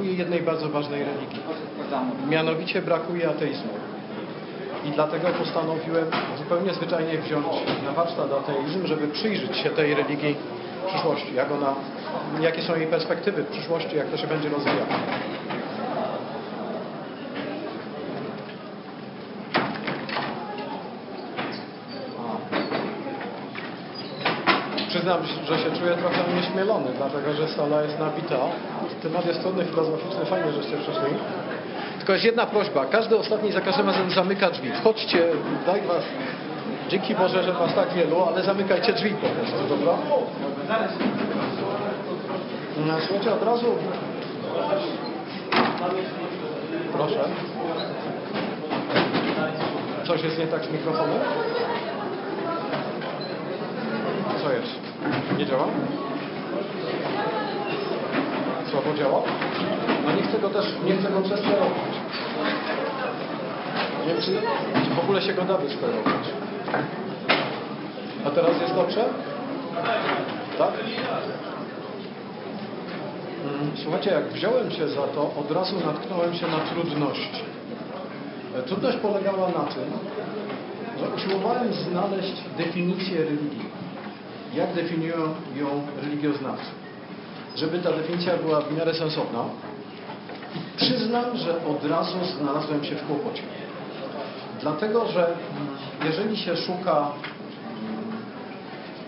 brakuje jednej bardzo ważnej religii. Mianowicie brakuje ateizmu. I dlatego postanowiłem zupełnie zwyczajnie wziąć na warsztat ateizm, żeby przyjrzeć się tej religii w przyszłości, jak ona, jakie są jej perspektywy w przyszłości, jak to się będzie rozwijało. Przyznam, że się czuję trochę nieśmielony, dlatego że sala jest nabita. Temat jest trudny, filozoficzny, fajnie, żeście przyszli. Tylko jest jedna prośba. Każdy ostatni za każdym razem zamyka drzwi. Wchodźcie, daj was. Dzięki Boże, że was tak wielu, ale zamykajcie drzwi po prostu, dobra? No, Słuchajcie, od razu... Proszę. Coś jest nie tak z mikrofonem? Co jest? Nie działa? Słabo działa? No nie chcę go też, nie chcę go przesterować. Nie wiem, czy, czy w ogóle się go da wysterować. A teraz jest dobrze? Tak? Mm, Słuchajcie, jak wziąłem się za to, od razu natknąłem się na trudności. E, Trudność polegała na tym, że usiłowałem znaleźć definicję religii. Jak definiują ją religioznawcy? Żeby ta definicja była w miarę sensowna. I przyznam, że od razu znalazłem się w kłopocie. Dlatego, że jeżeli się szuka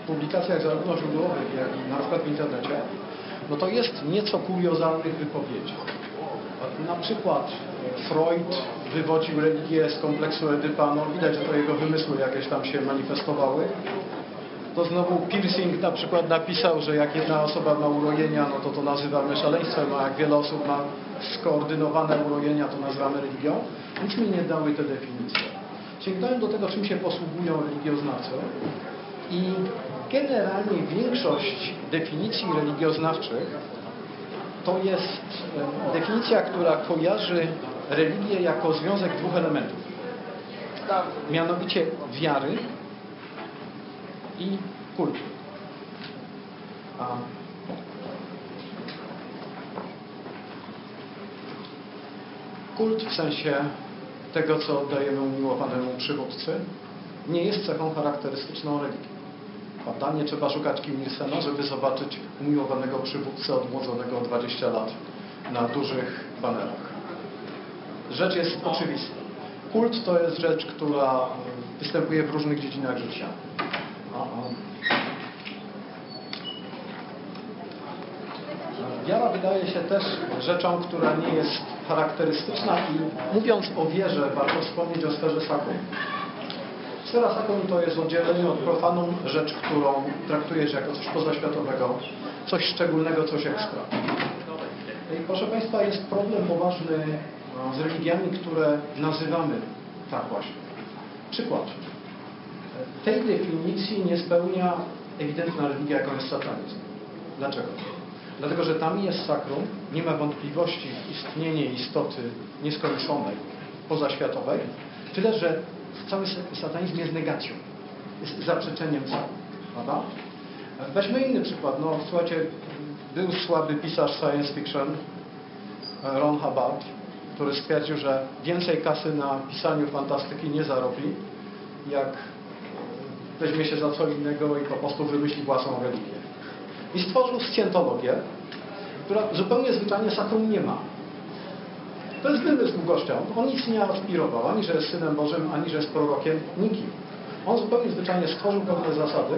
w publikacjach zarówno źródłowych, jak na przykład w internecie, no to jest nieco kuriozalnych wypowiedzi. Na przykład Freud wywodził religię z kompleksu Edypa, no widać, że to jego wymysły jakieś tam się manifestowały. To znowu Piercing na przykład napisał, że jak jedna osoba ma urojenia, no to to nazywamy szaleństwem, a jak wiele osób ma skoordynowane urojenia, to nazywamy religią. Nic mi nie dały te definicje. Sięgnąłem do tego, czym się posługują religioznawcy i generalnie większość definicji religioznawczych to jest definicja, która kojarzy religię jako związek dwóch elementów. Mianowicie wiary i kultu. A kult w sensie tego, co oddajemy umiłowanemu przywódcy, nie jest cechą charakterystyczną religii. Prawda? Nie trzeba szukać Kim Nielsena, żeby zobaczyć umiłowanego przywódcę odmłodzonego o 20 lat na dużych banerach. Rzecz jest oczywista. Kult to jest rzecz, która występuje w różnych dziedzinach życia. Wiara wydaje się też rzeczą, która nie jest charakterystyczna i mówiąc o wierze, warto wspomnieć o sferze sakrum. Sfera sakrum to jest oddzielenie od profanum rzecz, którą traktujesz jako coś pozaświatowego, coś szczególnego, coś ekstra. I proszę Państwa, jest problem poważny z religiami, które nazywamy tak właśnie. Przykład. Tej definicji nie spełnia ewidentna religia, jaką jest satanizm. Dlaczego? Dlatego, że tam jest sakrum, nie ma wątpliwości w istnienie istoty nieskończonej, pozaświatowej, tyle, że cały satanizm jest negacją, jest zaprzeczeniem sakrum. Prawda? Weźmy inny przykład. No, słuchajcie, był słaby pisarz science fiction, Ron Hubbard, który stwierdził, że więcej kasy na pisaniu fantastyki nie zarobi, jak weźmie się za co innego i po prostu wymyśli własną religię. I stworzył scjentologię, która zupełnie zwyczajnie sakrum nie ma. To jest wymysł gościa. On nic nie aspirował, ani że jest Synem Bożym, ani że jest prorokiem, nikim. On zupełnie zwyczajnie stworzył pewne zasady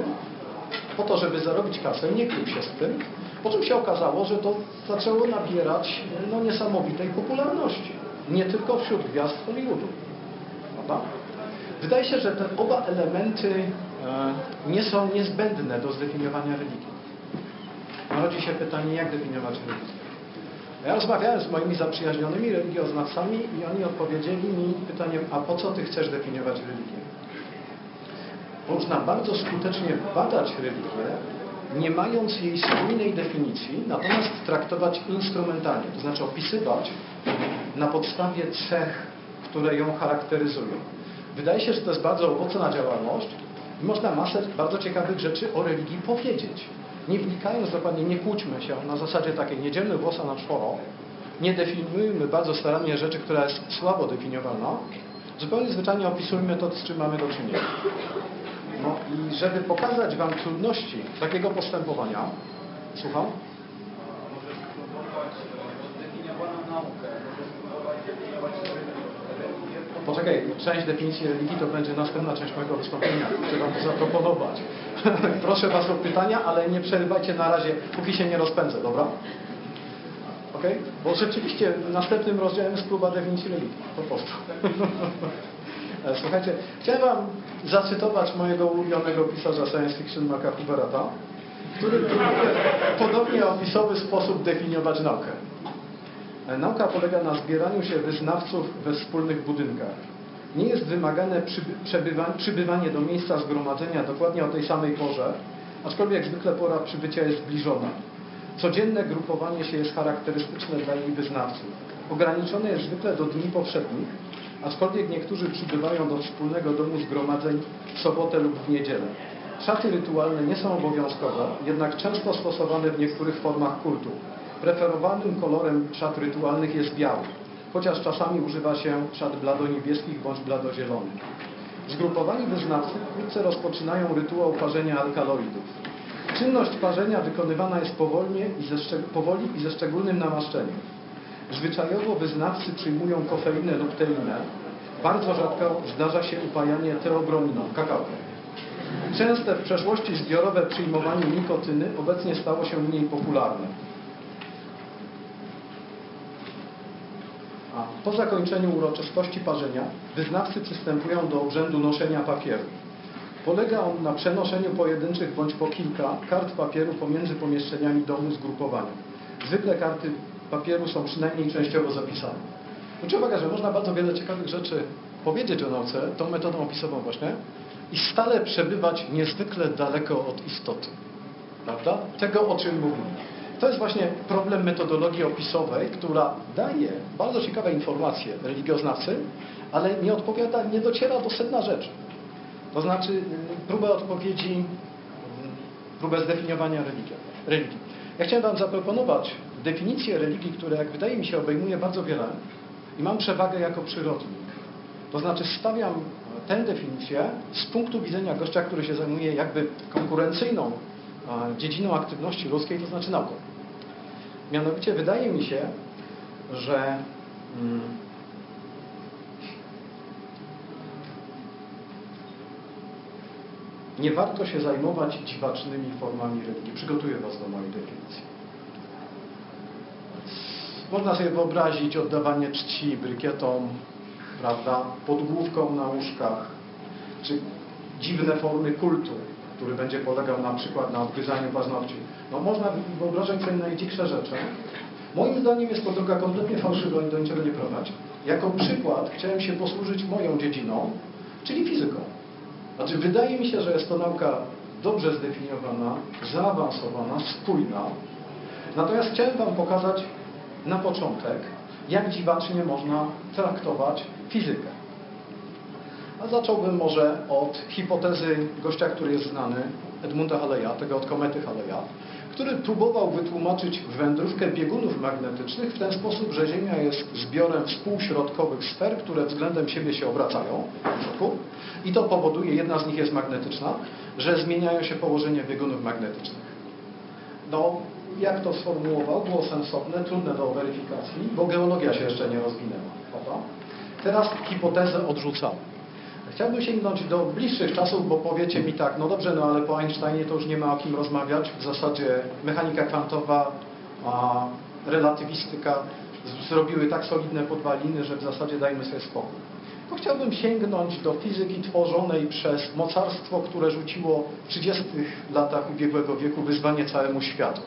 po to, żeby zarobić kasę, nie krył się z tym, po czym się okazało, że to zaczęło nabierać no, niesamowitej popularności. Nie tylko wśród gwiazd Hollywoodu. Prawda? Wydaje się, że te oba elementy e, nie są niezbędne do zdefiniowania religii. Rodzi się pytanie, jak definiować religię. Ja rozmawiałem z moimi zaprzyjaźnionymi religioznawcami i oni odpowiedzieli mi pytaniem, a po co ty chcesz definiować religię? Można bardzo skutecznie badać religię, nie mając jej spójnej definicji, natomiast traktować instrumentalnie, to znaczy opisywać na podstawie cech, które ją charakteryzują. Wydaje się, że to jest bardzo owocna działalność i można masę bardzo ciekawych rzeczy o religii powiedzieć. Nie wnikając dokładnie, nie kłóćmy się na zasadzie takiej, nie dzielmy włosa na czworo, nie definiujmy bardzo starannie rzeczy, która jest słabo definiowalna, zupełnie zwyczajnie opisujmy to, z czym mamy do czynienia. No i żeby pokazać Wam trudności takiego postępowania, słucham? Może spróbować zdefiniowaną naukę, może spróbować definiować religię. Poczekaj, część definicji religii to będzie następna część mojego wystąpienia. Chcę Wam zaproponować. Proszę Was o pytania, ale nie przerywajcie na razie, póki się nie rozpędzę, dobra? Ok? Bo rzeczywiście następnym rozdziałem próba definicji religii. Po prostu. Słuchajcie, chciałem Wam zacytować mojego ulubionego pisarza science fiction Marka Huberata, który próbuje w podobnie opisowy sposób definiować naukę. Nauka polega na zbieraniu się wyznawców we wspólnych budynkach. Nie jest wymagane przybywanie do miejsca zgromadzenia dokładnie o tej samej porze, aczkolwiek zwykle pora przybycia jest zbliżona. Codzienne grupowanie się jest charakterystyczne dla jej wyznawców. Ograniczone jest zwykle do dni powszednich, aczkolwiek niektórzy przybywają do wspólnego domu zgromadzeń w sobotę lub w niedzielę. Szaty rytualne nie są obowiązkowe, jednak często stosowane w niektórych formach kultu. Preferowanym kolorem szat rytualnych jest biały, chociaż czasami używa się szat bladoniebieskich bądź bladozielonych. Zgrupowani wyznawcy wkrótce rozpoczynają rytuał parzenia alkaloidów. Czynność parzenia wykonywana jest powolnie i ze, powoli i ze szczególnym namaszczeniem. Zwyczajowo wyznawcy przyjmują kofeinę lub teinę. Bardzo rzadko zdarza się upajanie teobroniną, kakao. Częste w przeszłości zbiorowe przyjmowanie nikotyny obecnie stało się mniej popularne. A po zakończeniu uroczystości parzenia wyznawcy przystępują do obrzędu noszenia papieru. Polega on na przenoszeniu pojedynczych bądź po kilka kart papieru pomiędzy pomieszczeniami domu zgrupowania. Zwykle karty papieru są przynajmniej częściowo zapisane. Zwróćcie uwagę, że można bardzo wiele ciekawych rzeczy powiedzieć o nauce tą metodą opisową właśnie i stale przebywać niezwykle daleko od istoty. Prawda? Tego, o czym mówimy. To jest właśnie problem metodologii opisowej, która daje bardzo ciekawe informacje religioznawcy, ale nie odpowiada, nie dociera do sedna rzeczy. To znaczy y, próbę odpowiedzi, y, próbę zdefiniowania religii. religii. Ja chciałem Wam zaproponować definicję religii, która jak wydaje mi się obejmuje bardzo wiele i mam przewagę jako przyrodnik. To znaczy stawiam tę definicję z punktu widzenia gościa, który się zajmuje jakby konkurencyjną dziedziną aktywności ludzkiej, to znaczy nauką. Mianowicie wydaje mi się, że mm, nie warto się zajmować dziwacznymi formami religii. Przygotuję Was do mojej definicji. Można sobie wyobrazić oddawanie czci brykietom, prawda, podgłówkom na łóżkach, czy dziwne formy kultu, który będzie polegał na przykład na odgryzaniu paznokci. No można wyobrażać sobie najdziksze rzeczy. Moim zdaniem jest to droga kompletnie fałszywa i do niczego nie prowadzi. Jako przykład chciałem się posłużyć moją dziedziną, czyli fizyką. Znaczy wydaje mi się, że jest to nauka dobrze zdefiniowana, zaawansowana, spójna. Natomiast chciałem Wam pokazać na początek, jak dziwacznie można traktować fizykę. A zacząłbym może od hipotezy gościa, który jest znany, Edmunda Halleya, tego od komety Halleya, który próbował wytłumaczyć wędrówkę biegunów magnetycznych w ten sposób, że Ziemia jest zbiorem współśrodkowych sfer, które względem siebie się obracają w środku i to powoduje, jedna z nich jest magnetyczna, że zmieniają się położenie biegunów magnetycznych. No, jak to sformułował, było sensowne, trudne do weryfikacji, bo geologia się jeszcze nie rozwinęła. Prawda? Teraz hipotezę odrzucamy. Chciałbym sięgnąć do bliższych czasów, bo powiecie mi tak, no dobrze, no ale po Einsteinie to już nie ma o kim rozmawiać. W zasadzie mechanika kwantowa, a relatywistyka zrobiły tak solidne podwaliny, że w zasadzie dajmy sobie spokój. To chciałbym sięgnąć do fizyki tworzonej przez mocarstwo, które rzuciło w 30 latach ubiegłego wieku wyzwanie całemu światu,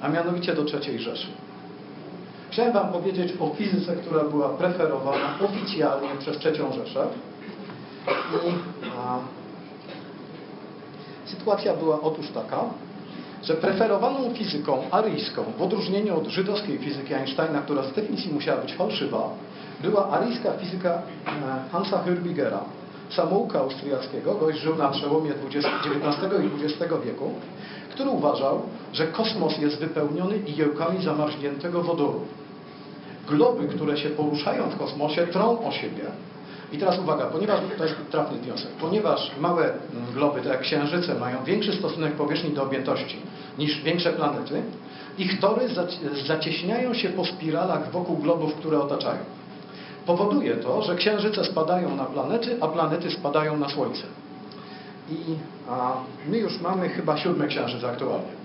a mianowicie do III Rzeszy. Chciałem Wam powiedzieć o fizyce, która była preferowana oficjalnie przez III Rzeszę. I sytuacja była otóż taka, że preferowaną fizyką aryjską, w odróżnieniu od żydowskiej fizyki Einsteina, która z definicji musiała być fałszywa, była aryjska fizyka e, Hansa Hürbigera, samouka austriackiego, gość żył na przełomie XX i XX wieku, który uważał, że kosmos jest wypełniony igiełkami zamarzniętego wodoru. globy, które się poruszają w kosmosie, trą o siebie. I teraz uwaga, ponieważ to jest trafny wniosek, ponieważ małe mm, globy, tak jak księżyce, mają większy stosunek powierzchni do objętości niż większe planety, ich tory zac- zacieśniają się po spiralach wokół globów, które otaczają. Powoduje to, że księżyce spadają na planety, a planety spadają na Słońce. I a, my już mamy chyba siódmy księżyc aktualnie.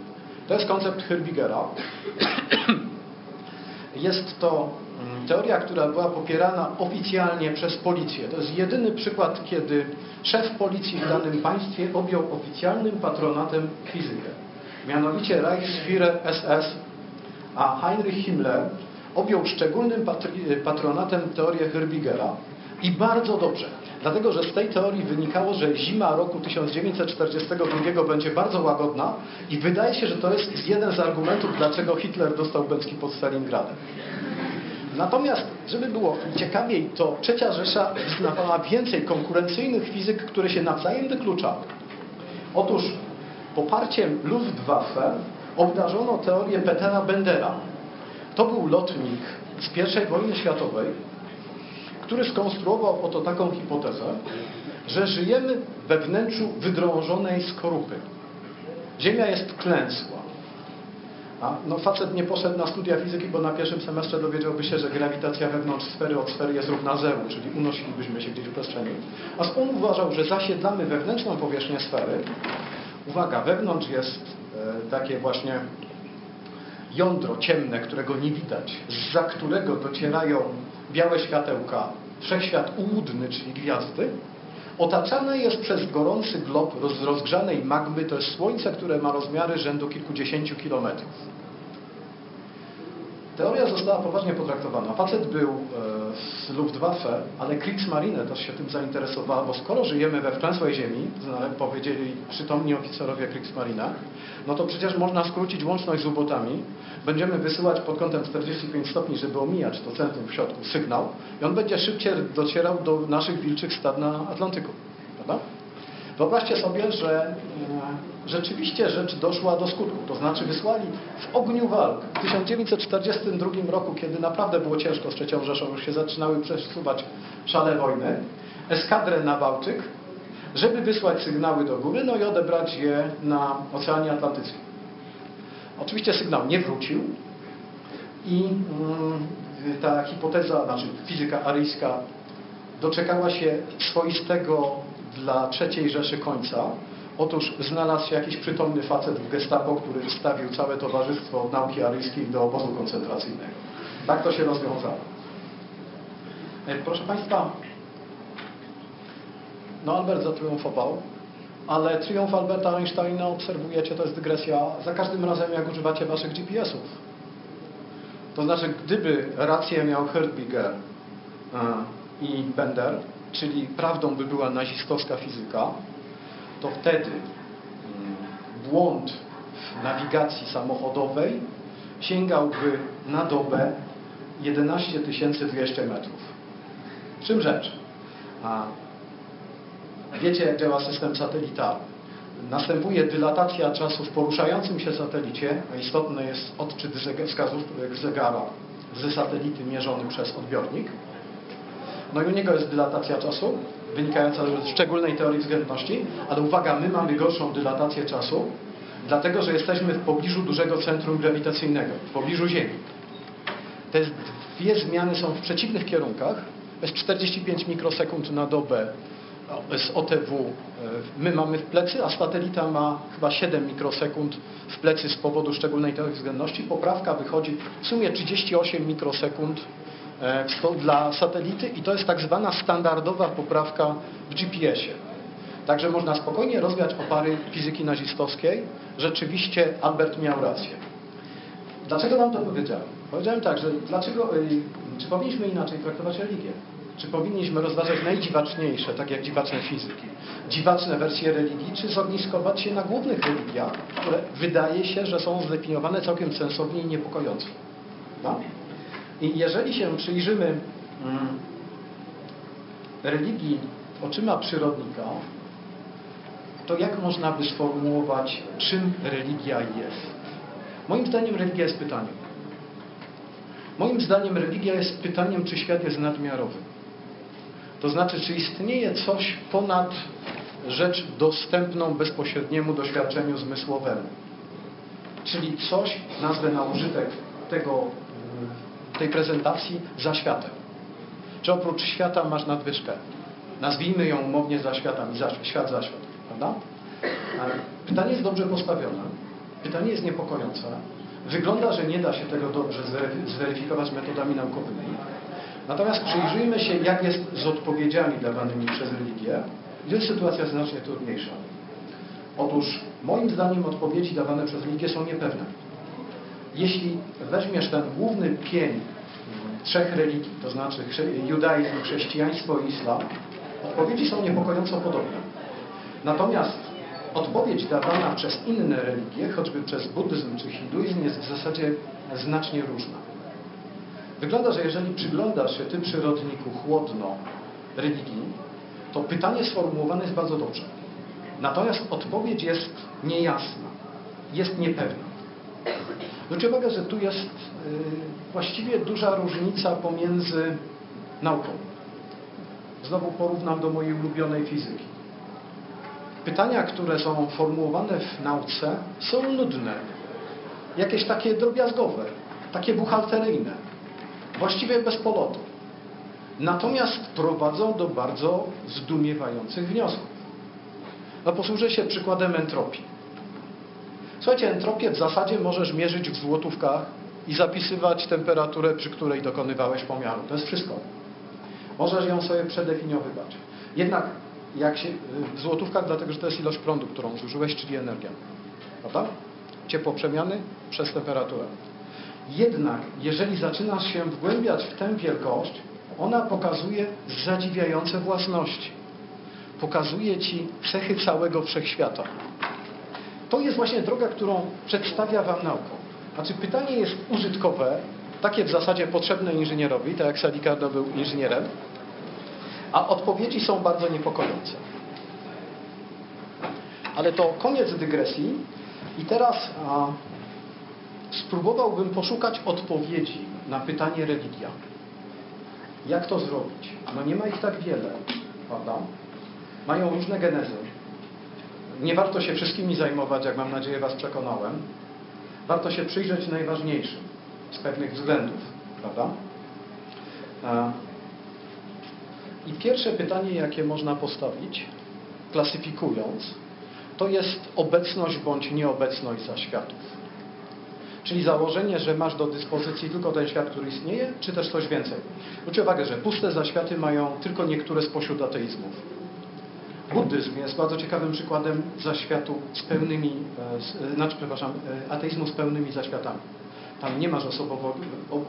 To jest koncept Herbigera. Jest to teoria, która była popierana oficjalnie przez policję. To jest jedyny przykład, kiedy szef policji w danym państwie objął oficjalnym patronatem fizykę. Mianowicie Reichsführer SS, a Heinrich Himmler objął szczególnym patronatem teorię Herbigera i bardzo dobrze. Dlatego, że z tej teorii wynikało, że zima roku 1942 będzie bardzo łagodna i wydaje się, że to jest jeden z argumentów, dlaczego Hitler dostał Bęcki pod Stalingradem. Natomiast, żeby było ciekawiej, to trzecia Rzesza wyznawała więcej konkurencyjnych fizyk, które się nawzajem wykluczały. Otóż poparciem Luftwaffe obdarzono teorię Petera Bendera. To był lotnik z I wojny światowej, który skonstruował oto taką hipotezę, że żyjemy we wnętrzu wydrążonej skorupy. Ziemia jest klęsła. A no facet nie poszedł na studia fizyki, bo na pierwszym semestrze dowiedziałby się, że grawitacja wewnątrz sfery od sfery jest równa zeru, czyli unosilibyśmy się gdzieś w przestrzeni. A on uważał, że zasiedlamy wewnętrzną powierzchnię sfery. Uwaga, wewnątrz jest e, takie właśnie jądro ciemne, którego nie widać, za którego docierają białe światełka, wszechświat ułudny, czyli gwiazdy, otaczane jest przez gorący glob roz, rozgrzanej magmy, to jest Słońce, które ma rozmiary rzędu kilkudziesięciu kilometrów. Teoria została poważnie potraktowana. Facet był e, z Luftwaffe, ale Kriegsmarine też się tym zainteresowała, bo skoro żyjemy we wklęsłej ziemi, powiedzieli przytomni oficerowie Kriegsmarine, no to przecież można skrócić łączność z ubotami. Będziemy wysyłać pod kątem 45 stopni, żeby omijać to centrum w środku, sygnał i on będzie szybciej docierał do naszych wilczych stad na Atlantyku. Prawda? Wyobraźcie sobie, że e, rzeczywiście rzecz doszła do skutku. To znaczy wysłali w ogniu walk w 1942 roku, kiedy naprawdę było ciężko z III Rzeszą, już się zaczynały przesuwać szale wojny, eskadrę na Bałtyk, żeby wysłać sygnały do góry, no i odebrać je na Oceanie Atlantyckim. Oczywiście sygnał nie wrócił i mm, ta hipoteza, znaczy fizyka aryjska doczekała się swoistego dla III Rzeszy końca. Otóż znalazł się jakiś przytomny facet w gestapo, który wstawił całe towarzystwo nauki aryjskiej do obozu koncentracyjnego. Tak to się rozwiązało. E, Proszę Państwa, no Albert zatriumfował, ale triumf Alberta Einsteina obserwujecie, to jest dygresja za każdym razem, jak używacie Waszych GPS-ów. To znaczy, gdyby rację miał Herdbiger e, i Bender, czyli prawdą by była nazistowska fizyka, to wtedy mm, błąd w nawigacji samochodowej sięgałby na dobę 11 200 metrów. Czym rzecz? A wiecie, jak działa system satelitarny. Następuje dylatacja czasu w poruszającym się satelicie, a istotny jest odczyt wskazówek zegara ze satelity mierzony przez odbiornik. No i u niego jest dylatacja czasu, wynikająca z szczególnej teorii względności, ale uwaga, my mamy gorszą dylatację czasu, dlatego że jesteśmy w pobliżu dużego centrum grawitacyjnego, w pobliżu Ziemi. Te dwie zmiany są w przeciwnych kierunkach. Jest 45 mikrosekund na dobę z OTW my mamy w plecy, a satelita ma chyba 7 mikrosekund w plecy z powodu szczególnej teorii względności. Poprawka wychodzi w sumie 38 mikrosekund e, dla satelity i to jest tak zwana standardowa poprawka w GPS-ie. Także można spokojnie rozwiać opary fizyki nazistowskiej. Rzeczywiście Albert miał rację. Dlaczego wam to powiedziałem? Powiedziałem tak, że dlaczego, czy powinniśmy inaczej traktować religię? Czy powinniśmy rozważać najdziwaczniejsze, tak jak dziwaczne fizyki, dziwaczne wersje religii, czy zogniskować się na głównych religiach, które wydaje się, że są zdefiniowane całkiem sensownie i niepokojąco. No? I jeżeli się przyjrzymy mm, religii oczyma przyrodnika, to jak można by sformułować, czym religia jest? Moim zdaniem religia jest pytaniem. Moim zdaniem religia jest pytaniem, czy świat jest nadmiarowy. To znaczy, czy istnieje coś ponad rzecz dostępną bezpośredniemu doświadczeniu zmysłowemu. Czyli coś, nazwę na użytek tego, tej prezentacji, za światem. Czy oprócz świata masz nadwyżkę? Nazwijmy ją umownie za światami, za, świat za świat, prawda? A Pytanie jest dobrze postawione, pytanie jest niepokojące. Wygląda, że nie da się tego dobrze zwery- zweryfikować metodami naukowymi. Natomiast przyjrzyjmy się, jak jest z odpowiedziami dawanymi przez religię, jest sytuacja znacznie trudniejsza. Otóż moim zdaniem odpowiedzi dawane przez religię są niepewne. Jeśli weźmiesz ten główny pień trzech religii, to znaczy judaizm, chrześcijaństwo i islam, odpowiedzi są niepokojąco podobne. Natomiast odpowiedź dawana przez inne religie, choćby przez buddyzm czy hinduizm, jest w zasadzie znacznie różna. Wygląda, że jeżeli przyglądasz się Ty, przyrodniku, chłodno religii, to pytanie sformułowane jest bardzo dobrze. Natomiast odpowiedź jest niejasna, jest niepewna. Zwróćcie uwagę, że tu jest y, właściwie duża różnica pomiędzy nauką. Znowu porównam do mojej ulubionej fizyki. Pytania, które są formułowane w nauce, są nudne. Jakieś takie drobiazgowe, takie buchalteryjne, właściwie bez polotu. Natomiast prowadzą do bardzo zdumiewających wniosków. No posłużę się przykładem entropii. Słuchajcie, entropię w zasadzie możesz mierzyć w złotówkach i zapisywać temperaturę, przy której dokonywałeś pomiaru. To jest wszystko. Możesz ją sobie przedefiniowywać. Jednak jak się, w złotówkach, dlatego że to jest ilość prądu, którą zużyłeś, czyli energia. Prawda? Ciepło przemiany przez temperaturę. Jednak jeżeli zaczynasz się wgłębiać w tę wielkość, ona pokazuje zadziwiające własności. Pokazuje Ci cechy całego wszechświata. To jest właśnie droga, którą przedstawia Wam nauka. Znaczy pytanie jest użytkowe, takie w zasadzie potrzebne inżynierowi, tak jak Sadikardo był inżynierem, a odpowiedzi są bardzo niepokojące. Ale to koniec dygresji i teraz a, spróbowałbym poszukać odpowiedzi na pytanie religia. Jak to zrobić? No nie ma ich tak wiele, prawda? Mają różne genezy. Nie warto się wszystkimi zajmować, jak mam nadzieję Was przekonałem. Warto się przyjrzeć najważniejszym z pewnych względów, prawda? I pierwsze pytanie, jakie można postawić, klasyfikując, to jest obecność bądź nieobecność zaświatów. Czyli założenie, że masz do dyspozycji tylko ten świat, który istnieje, czy też coś więcej. Zwróćcie uwagę, że puste zaświaty mają tylko niektóre spośród ateizmów. Buddyzm jest bardzo ciekawym przykładem zaświatu z pełnymi, e, z, znaczy, przepraszam, e, ateizmu z pełnymi zaświatami. Tam nie masz osobowo,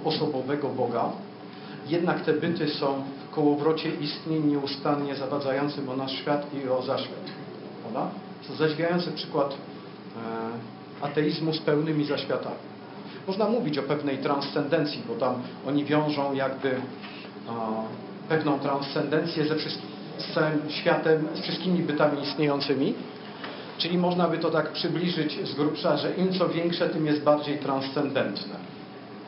osobowego Boga, jednak te byty są w kołowrocie istnień nieustannie zawadzającym o nasz świat i o zaświat. Prawda? To zadziwiający przykład e, ateizmu z pełnymi zaświatami. Można mówić o pewnej transcendencji, bo tam oni wiążą jakby e, pewną transcendencję ze wszystkim, z całym światem, z wszystkimi bytami istniejącymi. Czyli można by to tak przybliżyć z grubsza, że im co większe, tym jest bardziej transcendentne.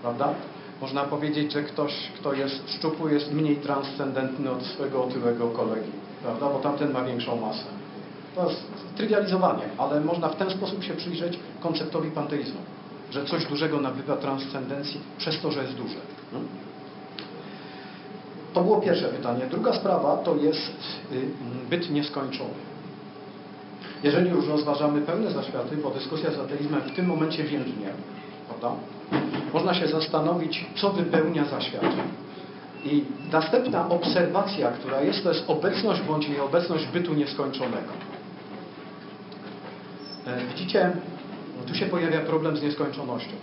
Prawda? Można powiedzieć, że ktoś, kto jest szczupły, jest mniej transcendentny od swojego otyłego kolegi. Prawda? Bo tamten ma większą masę. To jest trywializowanie, ale można w ten sposób się przyjrzeć konceptowi panteizmu, że coś dużego nabywa transcendencji przez to, że jest duże. Hmm? To było pierwsze pytanie. Druga sprawa to jest y, byt nieskończony. Jeżeli już rozważamy pełne zaświaty, bo dyskusja z ateizmem w tym momencie więdnie, prawda? można się zastanowić, co wypełnia zaświat. I następna obserwacja, która jest, to jest obecność bądź nieobecność bytu nieskończonego. E, Widzicie, tu się pojawia problem z nieskończonością.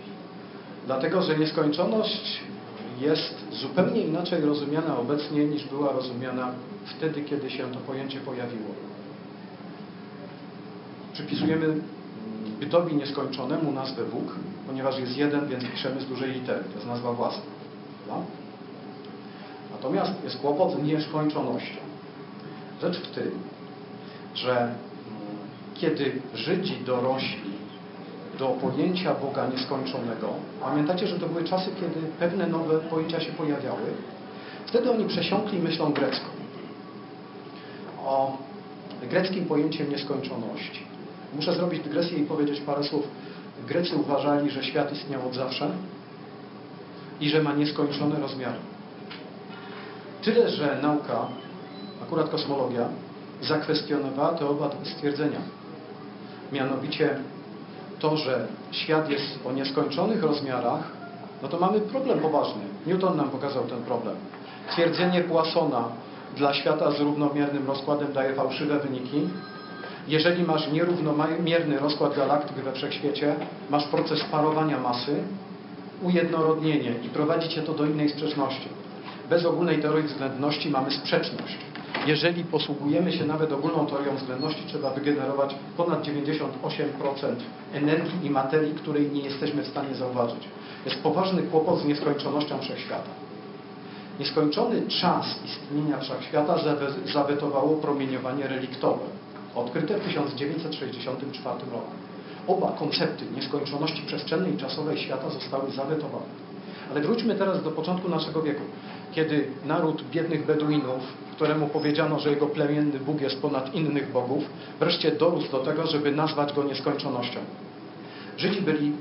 Dlatego, że nieskończoność jest zupełnie inaczej rozumiana obecnie niż była rozumiana wtedy, kiedy się to pojęcie pojawiło. Przypisujemy bytowi nieskończonemu nazwę Bóg, ponieważ jest jeden, więc piszemy z dużej litery. To jest nazwa własna. Prawda? Natomiast jest kłopot z nieskończonością. Rzecz w tym, że kiedy Żydzi dorośli do pojęcia Boga nieskończonego. Pamiętacie, że to były czasy, kiedy pewne nowe pojęcia się pojawiały. Wtedy oni przesiąkli myślą grecką. O greckim pojęciem nieskończoności. Muszę zrobić dygresję i powiedzieć parę słów. Grecy uważali, że świat istniał od zawsze i że ma nieskończone rozmiary. Tyle, że nauka, akurat kosmologia, zakwestionowała te oba stwierdzenia. Mianowicie to, że świat jest o nieskończonych rozmiarach, no to mamy problem poważny. Newton nam pokazał ten problem. Twierdzenie Poissona dla świata z równomiernym rozkładem daje fałszywe wyniki. Jeżeli masz nierównomierny rozkład galaktyk we wszechświecie, masz proces parowania masy, ujednorodnienie i prowadzi cię to do innej sprzeczności. Bez ogólnej teorii względności mamy sprzeczność. Jeżeli posługujemy się nawet ogólną teorią względności, trzeba wygenerować ponad 98% energii i materii, której nie jesteśmy w stanie zauważyć. Jest poważny kłopot z nieskończonością wszechświata. Nieskończony czas istnienia wszechświata zawe- zawetowało promieniowanie reliktowe, odkryte w 1964 roku. Oba koncepty nieskończoności przestrzennej i czasowej świata zostały zawetowane. Ale wróćmy teraz do początku naszego wieku, kiedy naród biednych Beduinów, któremu powiedziano, że jego plemienny Bóg jest ponad innych bogów, wreszcie dorósł do tego, żeby nazwać go nieskończonością. Żydzi byli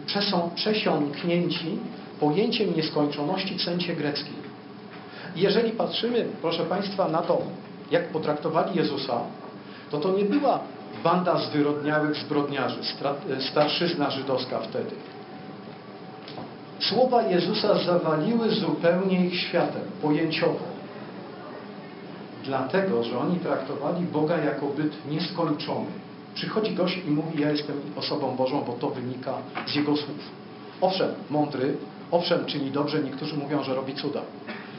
przesiąknięci pojęciem nieskończoności w sensie greckim. Jeżeli patrzymy, proszę Państwa, na to, jak potraktowali Jezusa, to to nie była banda zwyrodniałych zbrodniarzy, stra- starszyzna żydowska wtedy. Słowa Jezusa zawaliły zupełnie ich światem, pojęciowo. Dlatego, że oni traktowali Boga jako byt nieskończony. Przychodzi gość i mówi, ja jestem osobą Bożą, bo to wynika z Jego słów. Owszem, mądry, owszem, czyni dobrze, niektórzy mówią, że robi cuda.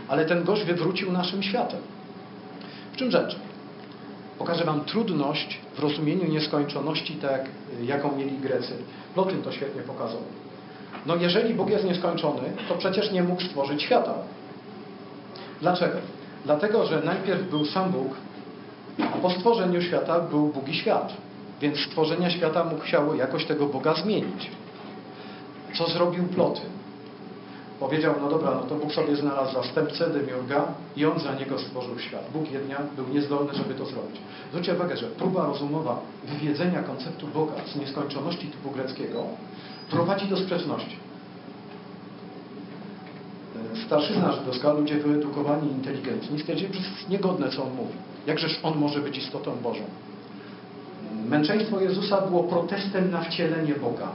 Ale ten gość wywrócił naszym światem. W czym rzecz? Pokażę Wam trudność w rozumieniu nieskończoności, tak jaką mieli Grecy. Plotyn to świetnie pokazał. No jeżeli Bóg jest nieskończony, to przecież nie mógł stworzyć świata. Dlaczego? Dlatego, że najpierw był sam Bóg, a po stworzeniu świata był Bóg i świat. Więc stworzenie świata musiało jakoś tego Boga zmienić. Co zrobił Plotyn? Powiedział, no dobra, no to Bóg sobie znalazł zastępcę, demiurga i on za niego stworzył świat. Bóg jedna był niezdolny, żeby to zrobić. Zwróćcie uwagę, że próba rozumowa wywiedzenia konceptu Boga z nieskończoności typu greckiego prowadzi do sprzeczności. Starszyzna żydowska, ludzie wyedukowani, inteligentni, stwierdzili, że jest niegodne, co on mówi. Jakżeż on może być istotą Bożą? Męczeństwo Jezusa było protestem na wcielenie Boga.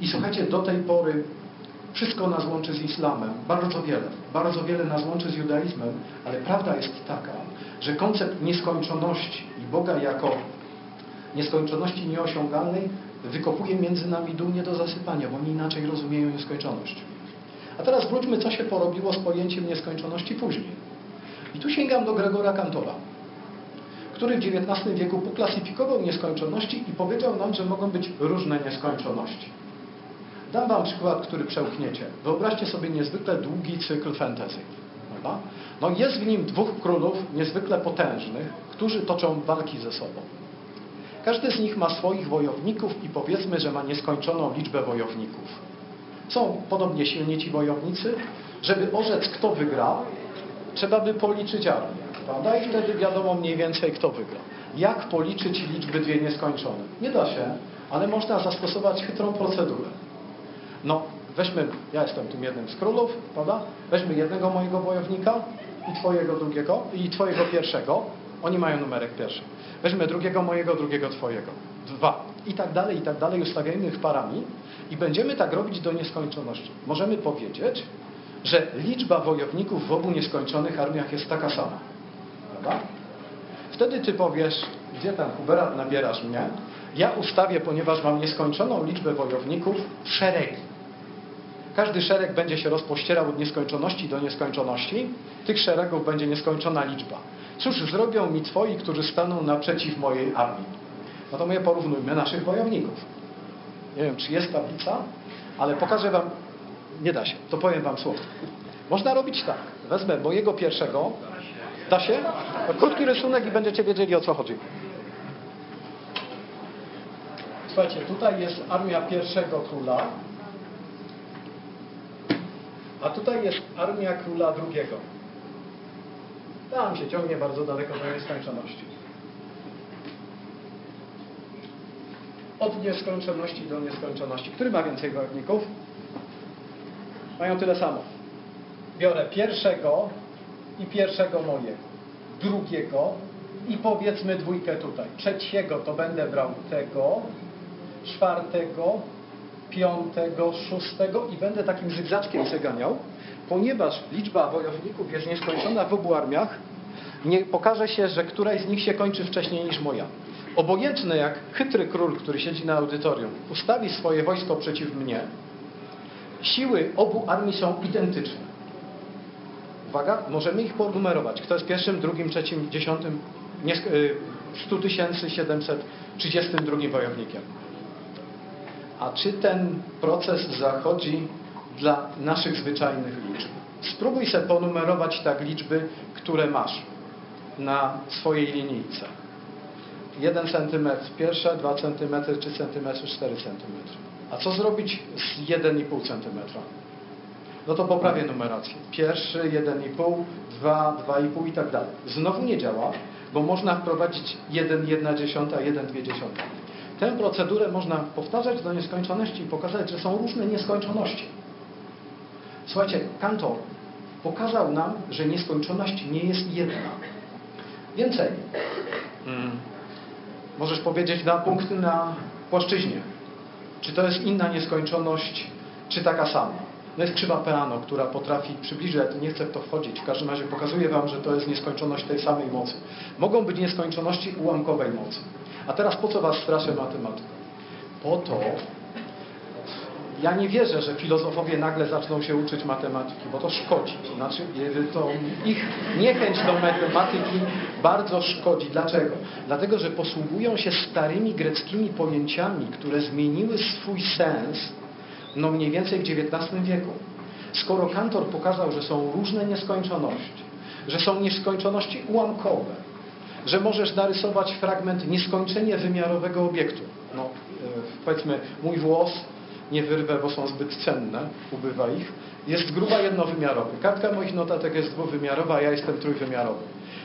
I słuchajcie, do tej pory wszystko nas łączy z islamem. Bardzo wiele. Bardzo wiele nas łączy z judaizmem, ale prawda jest taka, że koncept nieskończoności i Boga jako nieskończoności nieosiągalnej wykopuje między nami dół nie do zasypania, bo oni inaczej rozumieją nieskończoność. A teraz wróćmy, co się porobiło z pojęciem nieskończoności później. I tu sięgam do Gregora Kantora, który w XIX wieku poklasyfikował nieskończoności i powiedział nam, że mogą być różne nieskończoności. Dam Wam przykład, który przełkniecie. Wyobraźcie sobie niezwykle długi cykl fantasy. Prawda? No jest w nim dwóch królów niezwykle potężnych, którzy toczą walki ze sobą. Każdy z nich ma swoich wojowników i powiedzmy, że ma nieskończoną liczbę wojowników. Są podobnie silni ci wojownicy. Żeby orzec, kto wygra, trzeba by policzyć armię. Prawda? I wtedy wiadomo mniej więcej, kto wygra. Jak policzyć liczby dwie nieskończone? Nie da się, ale można zastosować chytrą procedurę. No, weźmy, ja jestem tym jednym z królów, prawda? Weźmy jednego mojego wojownika i twojego drugiego, i twojego pierwszego. Oni mają numerek pierwszy. Weźmy drugiego mojego, drugiego twojego. Dwa. I tak dalej, i tak dalej. Ustawiajmy ich parami i będziemy tak robić do nieskończoności. Możemy powiedzieć, że liczba wojowników w obu nieskończonych armiach jest taka sama. Prawda? Wtedy ty powiesz, gdzie tam Huberat nabierasz mnie? Ja ustawię, ponieważ mam nieskończoną liczbę wojowników, szeregi. Każdy szereg będzie się rozpościerał od nieskończoności do nieskończoności. Tych szeregów będzie nieskończona liczba. Cóż zrobią mi twoi, którzy staną naprzeciw mojej armii? No to my porównujmy naszych wojowników. Nie wiem, czy jest tablica, ale pokażę wam, nie da się, to powiem wam słowo. Można robić tak. Wezmę mojego pierwszego. Da się? Krótki rysunek i będziecie wiedzieli o co chodzi. Słuchajcie, tutaj jest armia pierwszego króla, a tutaj jest armia króla drugiego. Tam się ciągnie bardzo daleko do nieskończoności. Od nieskończoności do nieskończoności. Który ma więcej wojowników? Mają tyle samo. Biorę pierwszego i pierwszego moje. Drugiego i powiedzmy dwójkę tutaj. Trzeciego to będę brał tego, czwartego, piątego, szóstego i będę takim zygzaczkiem się ganiał, ponieważ liczba wojowników jest nieskończona w obu armiach, nie pokaże się, że któraś z nich się kończy wcześniej niż moja. Obojętne jak chytry król, który siedzi na audytorium, ustawi swoje wojsko przeciw mnie, siły obu armii są identyczne. Uwaga, możemy ich ponumerować. Kto jest pierwszym, drugim, trzecim, dziesiątym, nie, y, 100 732 wojownikiem. A czy ten proces zachodzi dla naszych zwyczajnych liczb? Spróbuj sobie ponumerować tak liczby, które masz na swojej linijce. 1 cm pierwsze, 2 cm, 3 cm, 4 cm. A co zrobić z 1,5 cm? No to poprawię numerację. Pierwszy 1,5, 2, 2,5 i tak dalej. Znowu nie działa, bo można wprowadzić 1, 1 dziesiąta, 1, 2 dziesiąte. Tę procedurę można powtarzać do nieskończoności i pokazać, że są różne nieskończoności. Słuchajcie, Kantor pokazał nam, że nieskończoność nie jest jedna. Więcej. Mm. Możesz powiedzieć na punkty na płaszczyźnie. Czy to jest inna nieskończoność, czy taka sama? No jest krzywa Peano, która potrafi przybliżyć, nie chcę w to wchodzić. W każdym razie pokazuję Wam, że to jest nieskończoność tej samej mocy. Mogą być nieskończoności ułamkowej mocy. A teraz po co Was straszę matematyką? Po to, ja nie wierzę, że filozofowie nagle zaczną się uczyć matematyki, bo to szkodzi. Znaczy, to ich niechęć do matematyki bardzo szkodzi. Dlaczego? Dlatego, że posługują się starymi greckimi pojęciami, które zmieniły swój sens no mniej więcej w XIX wieku. Skoro Kantor pokazał, że są różne nieskończoności, że są nieskończoności ułamkowe, że możesz narysować fragment nieskończenie wymiarowego obiektu. No, e, powiedzmy, mój włos nie wyrwę, bo są zbyt cenne, ubywa ich, jest gruba jednowymiarowy. Kartka moich notatek jest dwuwymiarowa, a ja jestem trójwymiarowy.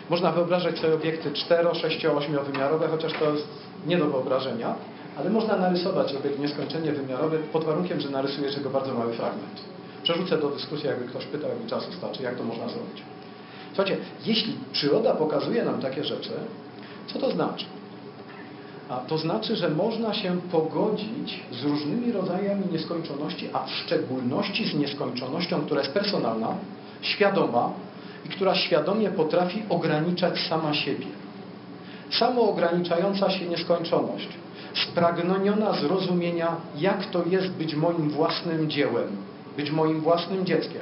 Można wyobrażać sobie obiekty 4, 6, 8 wymiarowe, chociaż to jest nie do wyobrażenia, ale można narysować obiekt nieskończenie wymiarowy pod warunkiem, że narysujesz jego bardzo mały fragment. Przerzucę do dyskusji, jakby ktoś pytał, jakby czasu starczy, jak to można zrobić. Słuchajcie, jeśli przyroda pokazuje nam takie rzeczy, co to znaczy? A to znaczy, że można się pogodzić z różnymi rodzajami nieskończoności, a w szczególności z nieskończonością, która jest personalna, świadoma i która świadomie potrafi ograniczać sama siebie. Samoograniczająca się nieskończoność, spragniona zrozumienia, jak to jest być moim własnym dziełem, być moim własnym dzieckiem.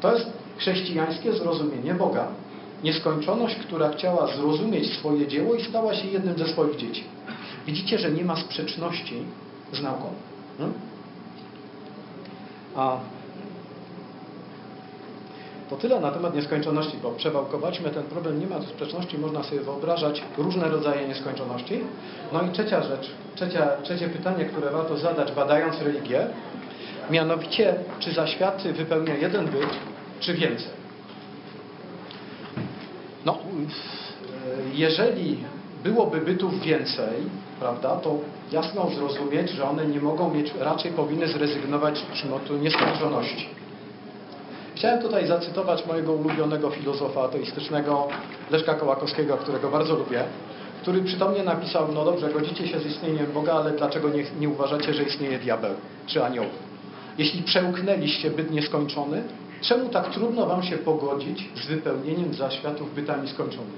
To jest chrześcijańskie zrozumienie Boga. Nieskończoność, która chciała zrozumieć swoje dzieło i stała się jednym ze swoich dzieci. Widzicie, że nie ma sprzeczności z nauką. Hmm? A to tyle na temat nieskończoności, bo przewałkowaćmy ten problem, nie ma sprzeczności, można sobie wyobrażać różne rodzaje nieskończoności. No i trzecia rzecz, trzecia, trzecie pytanie, które warto zadać badając religię, mianowicie, czy zaświaty wypełnia jeden byt, czy więcej? No, jeżeli byłoby bytów więcej, prawda, to jasno zrozumieć, że one nie mogą mieć, raczej powinny zrezygnować z przymiotu nieskończoności. Chciałem tutaj zacytować mojego ulubionego filozofa ateistycznego Leszka Kołakowskiego, którego bardzo lubię, który przytomnie napisał, no dobrze, godzicie się z istnieniem Boga, ale dlaczego nie, nie uważacie, że istnieje diabeł czy anioł? Jeśli przełknęliście byt nieskończony, czemu tak trudno wam się pogodzić z wypełnieniem zaświatów bytami skończonymi?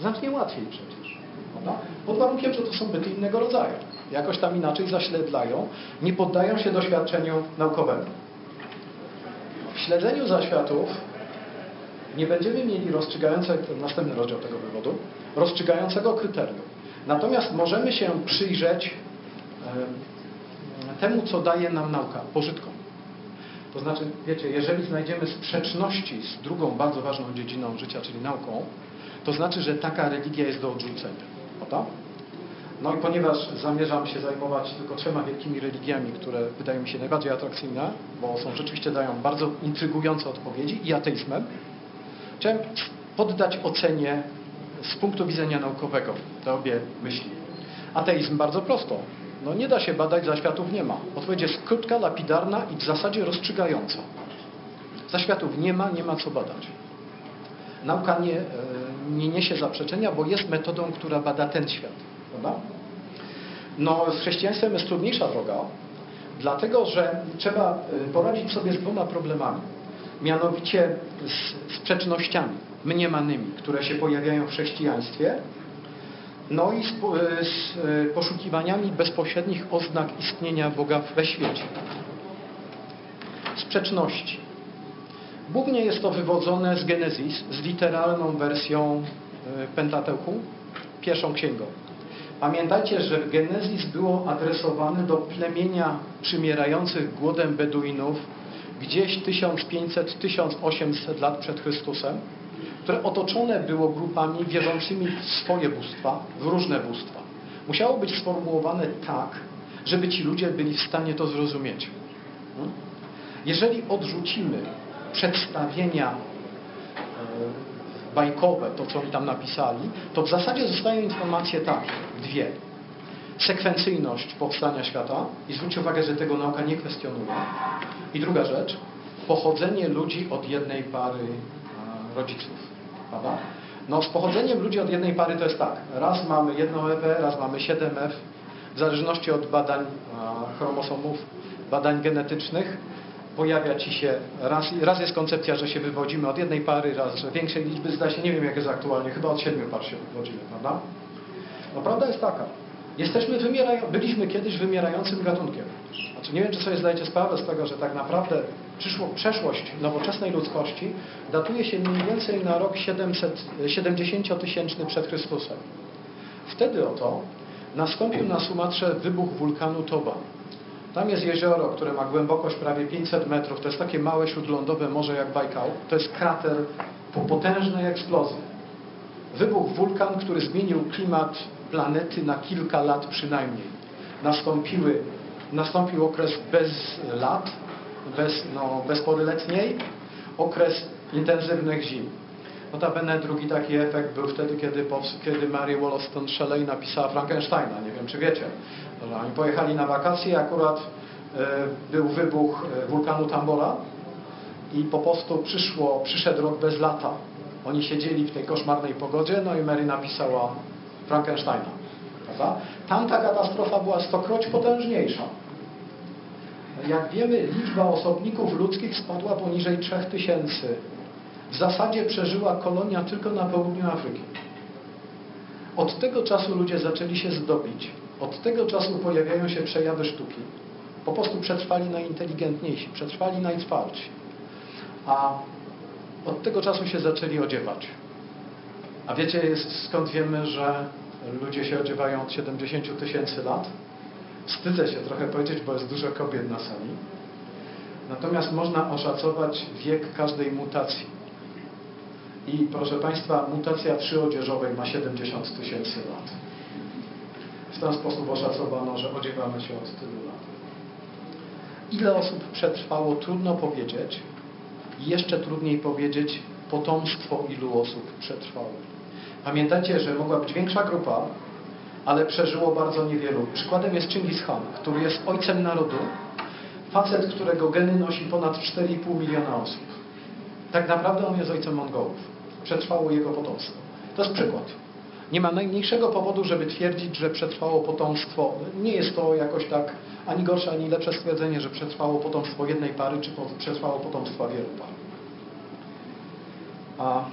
Znacznie łatwiej przecież. Prawda? Pod warunkiem, że to są byty innego rodzaju. Jakoś tam inaczej zaśledlają, nie poddają się doświadczeniu naukowemu. Śledzeniu zaświatów nie będziemy mieli rozstrzygającego, następny rozdział tego wywodu, rozstrzygającego kryterium. Natomiast możemy się przyjrzeć temu, co daje nam nauka, pożytkom. To znaczy, wiecie, jeżeli znajdziemy sprzeczności z drugą bardzo ważną dziedziną życia, czyli nauką, to znaczy, że taka religia jest do odrzucenia. Prawda? No i ponieważ zamierzam się zajmować tylko trzema wielkimi religiami, które wydają mi się najbardziej atrakcyjne, bo są rzeczywiście dają bardzo intrygujące odpowiedzi i ateizmem, chciałem poddać ocenie z punktu widzenia naukowego te obie myśli. Ateizm bardzo prosto. No nie da się badać, zaświatów nie ma. Odpowiedź jest krótka, lapidarna i w zasadzie rozstrzygająca. Zaświatów nie ma, nie ma co badać. Nauka nie, e, nie niesie zaprzeczenia, bo jest metodą, która bada ten świat. Prawda? No, z chrześcijaństwem jest trudniejsza droga, dlatego że trzeba e, poradzić sobie z dwoma problemami. Mianowicie z sprzecznościami mniemanymi, które się pojawiają w chrześcijaństwie, no i z, e, z e, poszukiwaniami bezpośrednich oznak istnienia Boga we świecie. Sprzeczności. Głównie jest to wywodzone z Genezis, z literalną wersją Pentateuchu, pierwszą księgą. Pamiętajcie, że Genezis było adresowane do plemienia przymierających głodem Beduinów gdzieś 1500-1800 lat przed Chrystusem, które otoczone było grupami wierzącymi w swoje bóstwa, w różne bóstwa. Musiało być sformułowane tak, żeby ci ludzie byli w stanie to zrozumieć. Hmm? Jeżeli odrzucimy przedstawienia e, bajkowe, to co oni tam napisali, to w zasadzie zostają informacje takie, dwie. Sekwencyjność powstania świata i zwróćcie uwagę, że tego nauka nie kwestionuje. I druga rzecz, pochodzenie ludzi od jednej pary e, rodziców. Prawda? No z pochodzeniem ludzi od jednej pary to jest tak. Raz mamy jedną Ewę, raz mamy 7F. W zależności od badań e, chromosomów, badań genetycznych, pojawia ci się, raz, raz jest koncepcja, że się wywodzimy od jednej pary, raz, że większej liczby, zdaje się, nie wiem jak jest aktualnie, chyba od siedmiu par się wywodzimy, prawda? No prawda jest taka, jesteśmy wymierają, byliśmy kiedyś wymierającym gatunkiem. Znaczy nie wiem, czy sobie zdajecie sprawę z tego, że tak naprawdę przyszło, przeszłość nowoczesnej ludzkości datuje się mniej więcej na rok 700, 70-tysięczny przed Chrystusem. Wtedy oto nastąpił na Sumatrze wybuch wulkanu Toba. Tam jest jezioro, które ma głębokość prawie 500 metrów. To jest takie małe śródlądowe morze jak Bajkał. To jest krater po potężnej eksplozji. Wybuchł wulkan, który zmienił klimat planety na kilka lat przynajmniej. Nastąpiły, nastąpił okres bez lat, bez, no, bez pory letniej, okres intensywnych zim. Notabene drugi taki efekt był wtedy, kiedy, kiedy Mary Wollstonecraft Shelley napisała Frankensteina. Nie wiem, czy wiecie. Oni pojechali na wakacje, akurat e, był wybuch e, wulkanu Tambora i po prostu przyszło, przyszedł rok bez lata. Oni siedzieli w tej koszmarnej pogodzie, no i Mary napisała Frankensteina. Prawda? Tamta katastrofa była stokroć potężniejsza. Jak wiemy, liczba osobników ludzkich spadła poniżej 3000. W zasadzie przeżyła kolonia tylko na południu Afryki. Od tego czasu ludzie zaczęli się zdobić. Od tego czasu pojawiają się przejawy sztuki. Po prostu przetrwali najinteligentniejsi, przetrwali najtwardsi. A od tego czasu się zaczęli odziewać. A wiecie jest, skąd wiemy, że ludzie się odziewają od 70 tysięcy lat? Wstydzę się trochę powiedzieć, bo jest dużo kobiet na sali. Natomiast można oszacować wiek każdej mutacji. I proszę Państwa, mutacja przyodzieżowej ma 70 tysięcy lat. W ten sposób oszacowano, że odziewamy się od tylu lat. Ile osób przetrwało, trudno powiedzieć. Jeszcze trudniej powiedzieć potomstwo, ilu osób przetrwało. Pamiętajcie, że mogła być większa grupa, ale przeżyło bardzo niewielu. Przykładem jest Chingis Khan, który jest ojcem narodu, facet, którego geny nosi ponad 4,5 miliona osób. Tak naprawdę on jest ojcem Mongołów. Przetrwało jego potomstwo. To jest przykład. Nie ma najmniejszego powodu, żeby twierdzić, że przetrwało potomstwo. Nie jest to jakoś tak ani gorsze, ani lepsze stwierdzenie, że przetrwało potomstwo jednej pary, czy przetrwało potomstwa wielu par. A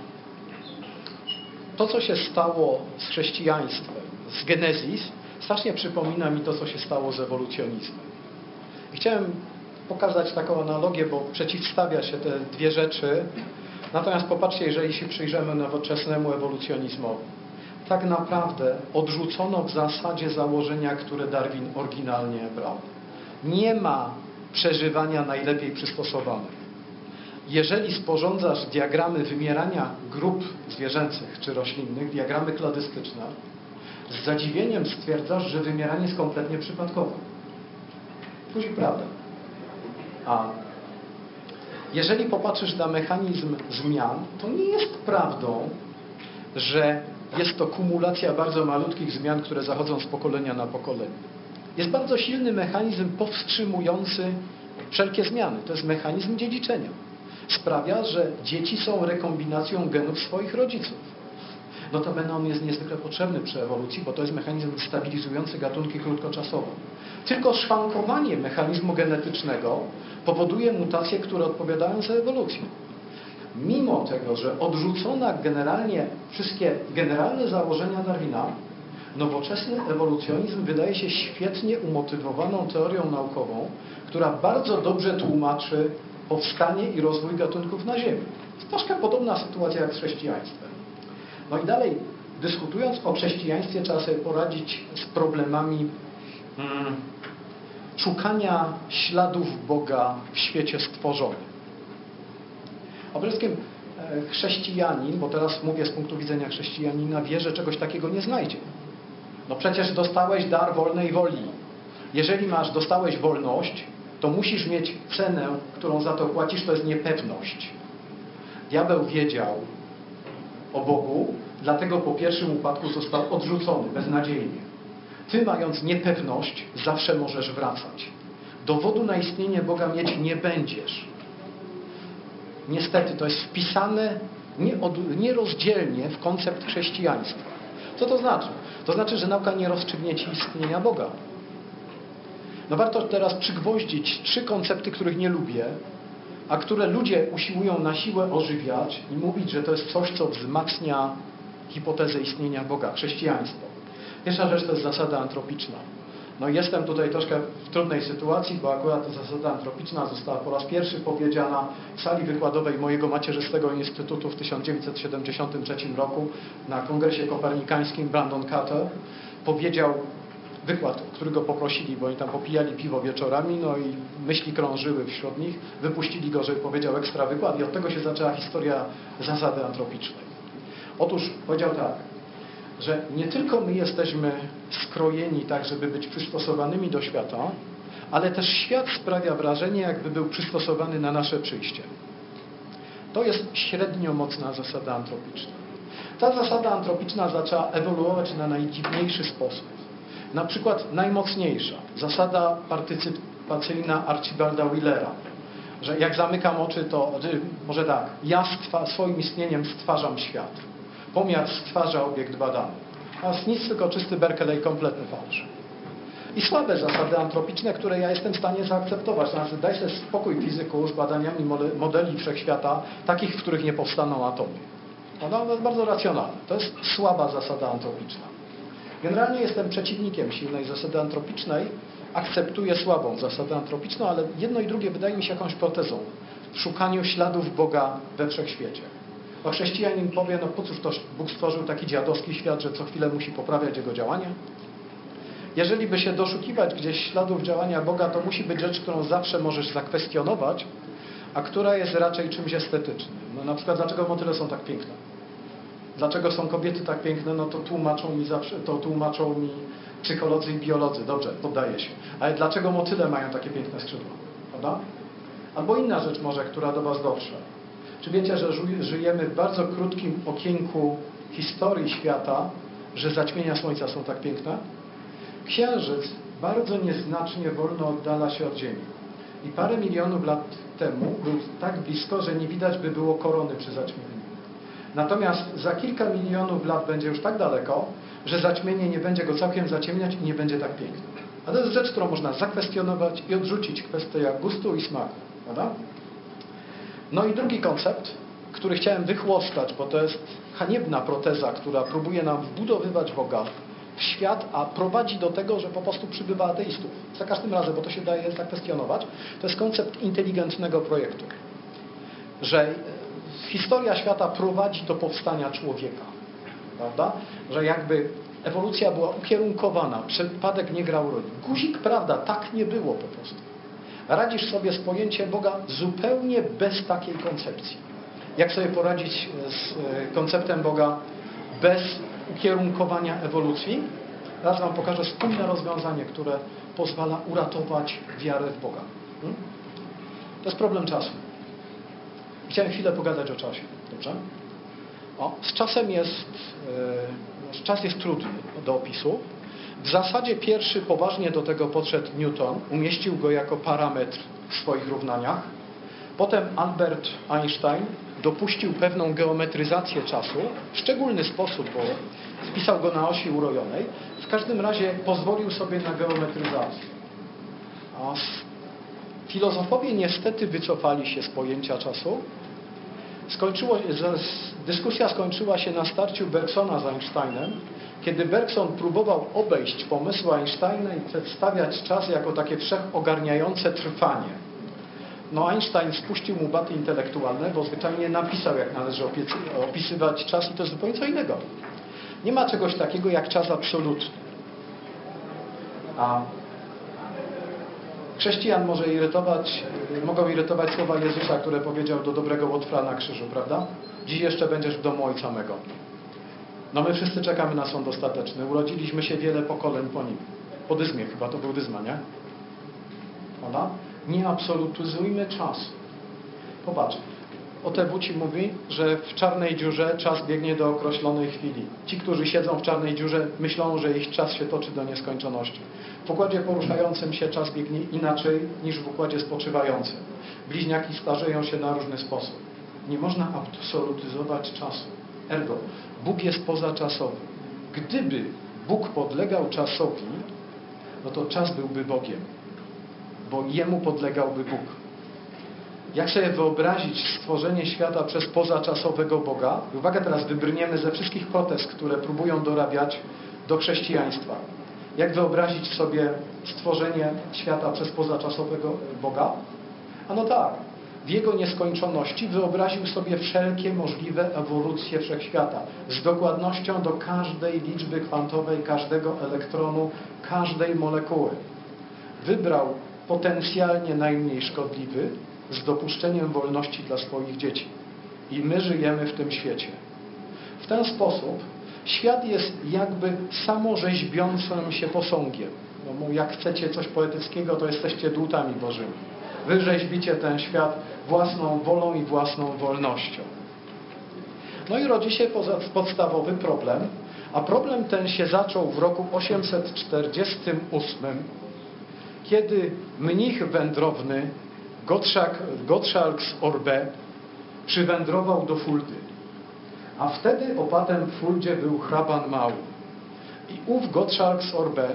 to, co się stało z chrześcijaństwem, z Genezis, strasznie przypomina mi to, co się stało z ewolucjonizmem. I chciałem pokazać taką analogię, bo przeciwstawia się te dwie rzeczy. Natomiast popatrzcie, jeżeli się przyjrzymy nowoczesnemu ewolucjonizmowi. Tak naprawdę odrzucono w zasadzie założenia, które Darwin oryginalnie brał. Nie ma przeżywania najlepiej przystosowanych. Jeżeli sporządzasz diagramy wymierania grup zwierzęcych czy roślinnych, diagramy kladystyczne, z zadziwieniem stwierdzasz, że wymieranie jest kompletnie przypadkowe. Guzik prawda. A jeżeli popatrzysz na mechanizm zmian, to nie jest prawdą, że jest to kumulacja bardzo malutkich zmian, które zachodzą z pokolenia na pokolenie. Jest bardzo silny mechanizm powstrzymujący wszelkie zmiany. To jest mechanizm dziedziczenia. Sprawia, że dzieci są rekombinacją genów swoich rodziców. Notabene on jest niezwykle potrzebny przy ewolucji, bo to jest mechanizm stabilizujący gatunki krótkoczasowo. Tylko szwankowanie mechanizmu genetycznego powoduje mutacje, które odpowiadają za ewolucję. Mimo tego, że odrzucona generalnie wszystkie generalne założenia Darwina, nowoczesny ewolucjonizm wydaje się świetnie umotywowaną teorią naukową, która bardzo dobrze tłumaczy powstanie i rozwój gatunków na Ziemi. Jest troszkę podobna sytuacja jak z chrześcijaństwem. No i dalej, dyskutując o chrześcijaństwie, trzeba sobie poradzić z problemami mm, szukania śladów Boga w świecie stworzonym. A przede wszystkim e, chrześcijanin, bo teraz mówię z punktu widzenia chrześcijanina, wie, że czegoś takiego nie znajdzie. No przecież dostałeś dar wolnej woli. Jeżeli masz, dostałeś wolność, to musisz mieć cenę, którą za to płacisz, to jest niepewność. Diabeł wiedział o Bogu, dlatego po pierwszym upadku został odrzucony beznadziejnie. Ty, mając niepewność, zawsze możesz wracać. Dowodu na istnienie Boga mieć nie będziesz. Niestety to jest wpisane nierozdzielnie w koncept chrześcijaństwa. Co to znaczy? To znaczy, że nauka nie rozstrzygnie ci istnienia Boga. No warto teraz przygwoździć trzy koncepty, których nie lubię, a które ludzie usiłują na siłę ożywiać i mówić, że to jest coś, co wzmacnia hipotezę istnienia Boga, chrześcijaństwo. Pierwsza rzecz to jest zasada antropiczna. No jestem tutaj troszkę w trudnej sytuacji, bo akurat ta zasada antropiczna została po raz pierwszy powiedziana w sali wykładowej mojego macierzystego instytutu w 1973 roku na kongresie kopernikańskim Brandon Carter. Powiedział wykład, który go poprosili, bo oni tam popijali piwo wieczorami, no i myśli krążyły wśród nich, wypuścili go, żeby powiedział ekstra wykład i od tego się zaczęła historia zasady antropicznej. Otóż powiedział tak, że nie tylko my jesteśmy skrojeni tak, żeby być przystosowanymi do świata, ale też świat sprawia wrażenie, jakby był przystosowany na nasze przyjście. To jest średnio mocna zasada antropiczna. Ta zasada antropiczna zaczęła ewoluować na najdziwniejszy sposób. Na przykład najmocniejsza, zasada partycypacyjna Archibalda Willera, że jak zamykam oczy, to znaczy, może tak, ja stwa, swoim istnieniem stwarzam świat. Pomiar stwarza obiekt badany. A nic, tylko czysty Berkeley, kompletny fałsz. I słabe zasady antropiczne, które ja jestem w stanie zaakceptować. Znaczy, daj sobie spokój fizyku z badaniami mode- modeli wszechświata, takich, w których nie powstaną atomy. Ona jest bardzo racjonalna. To jest słaba zasada antropiczna. Generalnie jestem przeciwnikiem silnej zasady antropicznej, akceptuję słabą zasadę antropiczną, ale jedno i drugie wydaje mi się jakąś protezą w szukaniu śladów Boga we wszechświecie. A chrześcijanin powie, no po cóż to Bóg stworzył taki dziadowski świat, że co chwilę musi poprawiać jego działania? Jeżeli by się doszukiwać gdzieś śladów działania Boga, to musi być rzecz, którą zawsze możesz zakwestionować, a która jest raczej czymś estetycznym. No na przykład, dlaczego motyle są tak piękne? Dlaczego są kobiety tak piękne? No to tłumaczą mi zawsze, to tłumaczą mi psycholodzy i biolodzy. Dobrze, poddaję się. Ale dlaczego motyle mają takie piękne skrzydła? Prawda? Albo inna rzecz może, która do Was dotrze. Czy wiecie, że żyjemy w bardzo krótkim okienku historii świata, że zaćmienia Słońca są tak piękne? Księżyc bardzo nieznacznie wolno oddala się od Ziemi. I parę milionów lat temu był tak blisko, że nie widać by było korony przy zaćmieniu. Natomiast za kilka milionów lat będzie już tak daleko, że zaćmienie nie będzie go całkiem zaciemniać i nie będzie tak piękne. A to jest rzecz, którą można zakwestionować i odrzucić kwestia gustu i smaku. Prawda? No i drugi koncept, który chciałem wychłostać, bo to jest haniebna proteza, która próbuje nam wbudowywać Boga w świat, a prowadzi do tego, że po prostu przybywa ateistów. Za każdym razem, bo to się daje zakwestionować. To jest koncept inteligentnego projektu. Że historia świata prowadzi do powstania człowieka. Prawda? Że jakby ewolucja była ukierunkowana, przypadek nie grał roli. Guzik, prawda, tak nie było po prostu. Radzisz sobie z pojęciem Boga zupełnie bez takiej koncepcji. Jak sobie poradzić z e, konceptem Boga bez ukierunkowania ewolucji. Raz Wam pokażę spójne rozwiązanie, które pozwala uratować wiarę w Boga. Hmm? To jest problem czasu. Chciałem chwilę pogadać o czasie. Dobrze? O, z czasem jest, yy, czas jest trudny do opisu. W zasadzie pierwszy poważnie do tego podszedł Newton, umieścił go jako parametr w swoich równaniach. Potem Albert Einstein dopuścił pewną geometryzację czasu w szczególny sposób, bo wpisał go na osi urojonej. W każdym razie pozwolił sobie na geometryzację. Filozofowie niestety wycofali się z pojęcia czasu. Skończyło, dyskusja skończyła się na starciu Bergsona z Einsteinem, kiedy Bergson próbował obejść pomysł Einsteina i przedstawiać czas jako takie wszechogarniające trwanie. No Einstein spuścił mu baty intelektualne, bo zwyczajnie napisał, jak należy opisywać czas i to zupełnie co innego. Nie ma czegoś takiego jak czas absolutny. A chrześcijan może irytować, mogą irytować słowa Jezusa, które powiedział do dobrego Łotwra na krzyżu, prawda? Dziś jeszcze będziesz w domu Ojca mego. No my wszyscy czekamy na sąd ostateczny. Urodziliśmy się wiele pokoleń po nim. Po dyzmie chyba, to był dyzma, nie? Ona? Nie absolutyzujmy czasu. Popatrz, o Tewuci mówi, że w czarnej dziurze czas biegnie do określonej chwili. Ci, którzy siedzą w czarnej dziurze, myślą, że ich czas się toczy do nieskończoności. W układzie poruszającym się czas biegnie inaczej niż w układzie spoczywającym. Bliźniaki starzeją się na różny sposób. Nie można absolutyzować czasu. Ergo, Bóg jest pozaczasowy. Gdyby Bóg podlegał czasowi, no to czas byłby Bogiem, bo Jemu podlegałby Bóg. Jak sobie wyobrazić stworzenie świata przez pozaczasowego Boga? Uwaga, teraz wybrniemy ze wszystkich protest, które próbują dorabiać do chrześcijaństwa. Jak wyobrazić sobie stworzenie świata przez pozaczasowego Boga? A no tak, w jego nieskończoności wyobraził sobie wszelkie możliwe ewolucje wszechświata z dokładnością do każdej liczby kwantowej, każdego elektronu, każdej molekuły. Wybrał potencjalnie najmniej szkodliwy z dopuszczeniem wolności dla swoich dzieci. I my żyjemy w tym świecie. W ten sposób świat jest jakby samorzeźbiącym się posągiem. No, jak chcecie coś poetyckiego, to jesteście dłutami bożymi. Wy rzeźbicie ten świat własną wolą i własną wolnością. No i rodzi się podstawowy problem, a problem ten się zaczął w roku 848, kiedy mnich wędrowny Gottschalk z Orbe przywędrował do Fuldy. A wtedy opatem w Fuldzie był hraban Mał. I ów Gottschalk z Orbe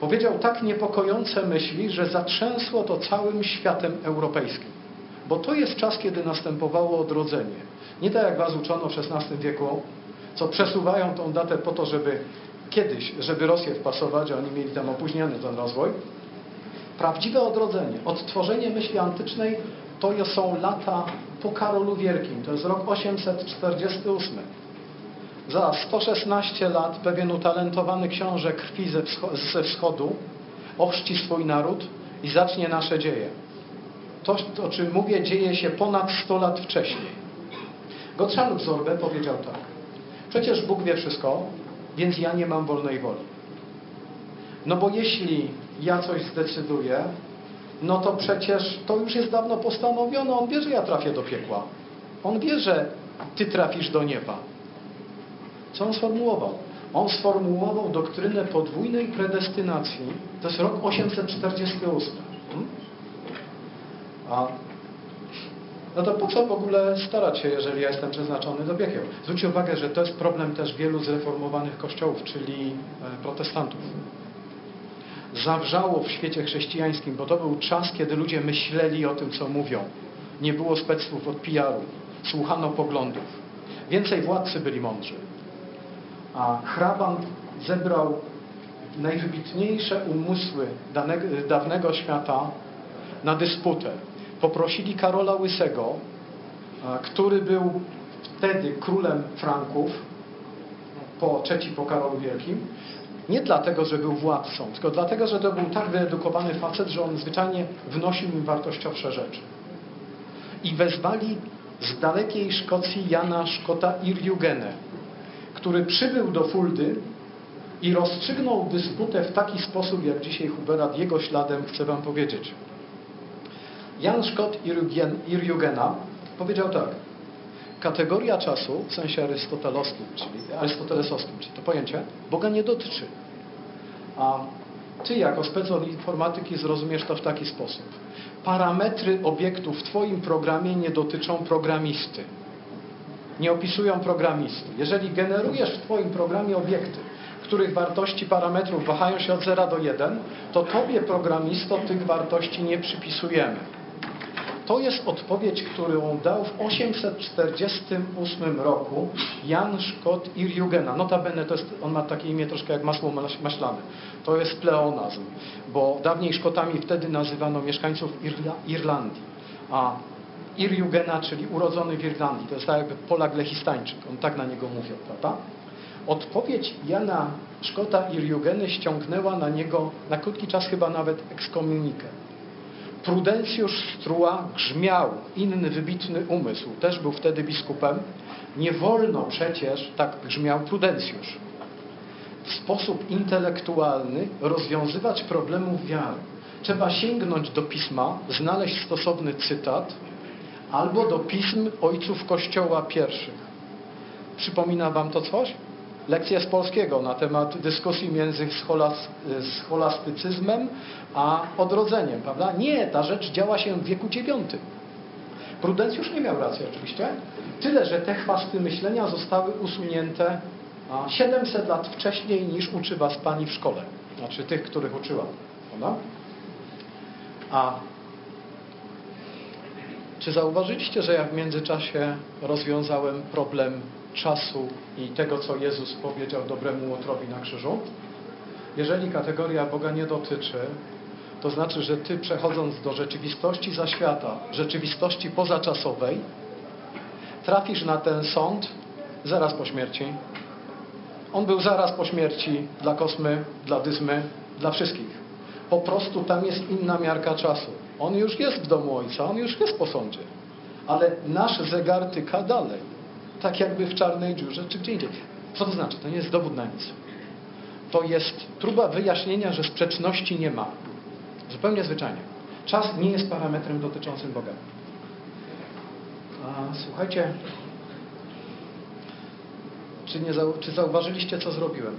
powiedział tak niepokojące myśli, że zatrzęsło to całym światem europejskim. Bo to jest czas, kiedy następowało odrodzenie. Nie tak jak was uczono w XVI wieku, co przesuwają tą datę po to, żeby kiedyś, żeby Rosję wpasować, a oni mieli tam opóźniony ten rozwój. Prawdziwe odrodzenie, odtworzenie myśli antycznej to są lata po Karolu Wielkim, to jest rok 848. Za 116 lat pewien utalentowany książę krwi ze, ze wschodu ochrzci swój naród i zacznie nasze dzieje. To, o czym mówię, dzieje się ponad 100 lat wcześniej. Gottschalk Zorbe powiedział tak. Przecież Bóg wie wszystko, więc ja nie mam wolnej woli. No bo jeśli ja coś zdecyduję, no to przecież to już jest dawno postanowione. On wie, że ja trafię do piekła. On wie, że ty trafisz do nieba. Co on sformułował? On sformułował doktrynę podwójnej predestynacji. To jest rok 848. Hmm? A no to po co w ogóle starać się, jeżeli ja jestem przeznaczony do piekieł? Zwróćcie uwagę, że to jest problem też wielu zreformowanych kościołów, czyli e, protestantów. Zawrzało w świecie chrześcijańskim, bo to był czas, kiedy ludzie myśleli o tym, co mówią. Nie było speców od PR-u. Słuchano poglądów. Więcej władcy byli mądrzy. A hraban zebrał najwybitniejsze umysły dawnego świata na dysputę. Poprosili Karola Łysego, który był wtedy królem Franków, po trzeci po Karolu Wielkim, nie dlatego, że był władcą, tylko dlatego, że to był tak wyedukowany facet, że on zwyczajnie wnosił im wartościowsze rzeczy. I wezwali z dalekiej Szkocji Jana Szkota Irjugenę, który przybył do Fuldy i rozstrzygnął dysputę w taki sposób, jak dzisiaj Huberat jego śladem chce Wam powiedzieć. Jan Szkot Irjugena powiedział tak. Kategoria czasu w sensie arystotelowskim, czyli arystotelesowskim, czyli to pojęcie, Boga nie dotyczy. A Ty jako spec od informatyki zrozumiesz to w taki sposób. Parametry obiektów w Twoim programie nie dotyczą programisty. Nie opisują programisty. Jeżeli generujesz w Twoim programie obiekty, których wartości parametrów wahają się od 0 do 1, to Tobie, programisto, tych wartości nie przypisujemy. To jest odpowiedź, którą dał w 848 roku Jan Szkot Irjugena. Notabene to jest, on ma takie imię troszkę jak masło maś- maślane. To jest pleonazm, bo dawniej Szkotami wtedy nazywano mieszkańców Irla, Irlandii. A Irjugena, czyli urodzony w Irlandii, to jest tak jakby Polak lechistańczyk. On tak na niego mówią, prawda? Odpowiedź Jana Szkota Irjugeny ściągnęła na niego na krótki czas chyba nawet ekskomunikę. Prudencjusz Strua grzmiał, inny wybitny umysł, też był wtedy biskupem. Nie wolno przecież, tak grzmiał Prudencjusz, w sposób intelektualny rozwiązywać problemów wiary. Trzeba sięgnąć do pisma, znaleźć stosowny cytat albo do pism ojców Kościoła pierwszych. Przypomina Wam to coś? Lekcja z polskiego na temat dyskusji między scholas- scholastycyzmem a odrodzeniem, prawda? Nie, ta rzecz działa się w wieku IX. Prudencjusz nie miał racji oczywiście, tyle, że te chwasty myślenia zostały usunięte a, 700 lat wcześniej niż uczy Was Pani w szkole, znaczy tych, których uczyła, prawda? A czy zauważyliście, że ja w międzyczasie rozwiązałem problem czasu i tego, co Jezus powiedział dobremu łotrowi na krzyżu? Jeżeli kategoria Boga nie dotyczy, to znaczy, że Ty przechodząc do rzeczywistości zaświata, rzeczywistości pozaczasowej, trafisz na ten sąd zaraz po śmierci. On był zaraz po śmierci dla kosmy, dla dyzmy, dla wszystkich. Po prostu tam jest inna miarka czasu. On już jest w domu Ojca, on już jest po sądzie. Ale nasz zegar tyka dalej. Tak jakby w czarnej dziurze czy gdzie indziej. Co to znaczy? To nie jest dowód na nic. To jest próba wyjaśnienia, że sprzeczności nie ma. Zupełnie zwyczajnie. Czas nie jest parametrem dotyczącym Boga. A, słuchajcie, czy, nie czy zauważyliście, co zrobiłem?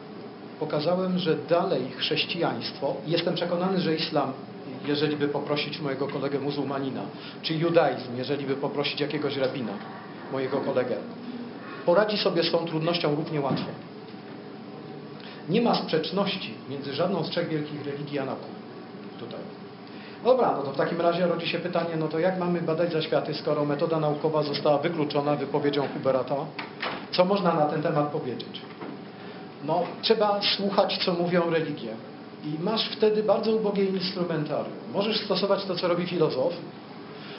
Pokazałem, że dalej chrześcijaństwo, jestem przekonany, że islam, jeżeli by poprosić mojego kolegę muzułmanina, czy judaizm, jeżeli by poprosić jakiegoś rabina, mojego kolegę, poradzi sobie z tą trudnością równie łatwo. Nie ma sprzeczności między żadną z trzech wielkich religii a nauką. Tutaj. Dobra, no to w takim razie rodzi się pytanie, no to jak mamy badać zaświaty, skoro metoda naukowa została wykluczona wypowiedzią Huberata? Co można na ten temat powiedzieć? No, trzeba słuchać, co mówią religie. I masz wtedy bardzo ubogie instrumentarium. Możesz stosować to, co robi filozof,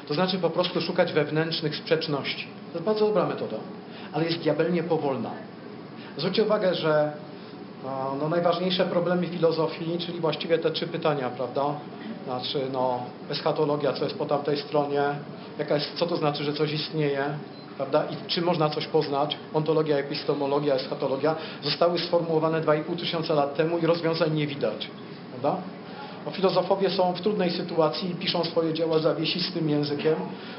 to znaczy po prostu szukać wewnętrznych sprzeczności. To jest bardzo dobra metoda, ale jest diabelnie powolna. Zwróćcie uwagę, że no, najważniejsze problemy filozofii, czyli właściwie te trzy pytania, prawda? Znaczy, no, eschatologia, co jest po tamtej stronie, jaka jest, co to znaczy, że coś istnieje, prawda? I czy można coś poznać? Ontologia, epistemologia, eschatologia zostały sformułowane 2,5 tysiąca lat temu i rozwiązań nie widać, prawda? No, filozofowie są w trudnej sytuacji i piszą swoje dzieła zawiesistym językiem,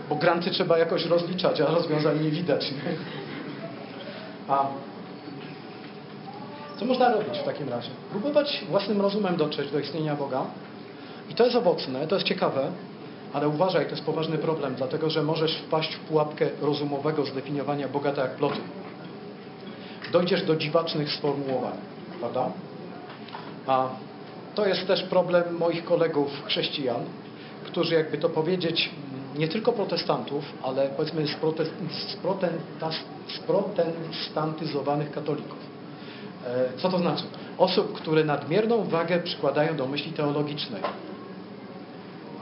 bo granty trzeba jakoś rozliczać, a rozwiązań nie widać. Nie? A co można robić w takim razie? Próbować własnym rozumem dotrzeć do istnienia Boga. I to jest owocne, to jest ciekawe, ale uważaj, to jest poważny problem, dlatego że możesz wpaść w pułapkę rozumowego zdefiniowania Boga tak jak ploty. Dojdziesz do dziwacznych sformułowań, prawda? A to jest też problem moich kolegów chrześcijan, którzy jakby to powiedzieć, nie tylko protestantów, ale powiedzmy sprotestantyzowanych katolików. Co to znaczy? Osób, które nadmierną wagę przykładają do myśli teologicznej.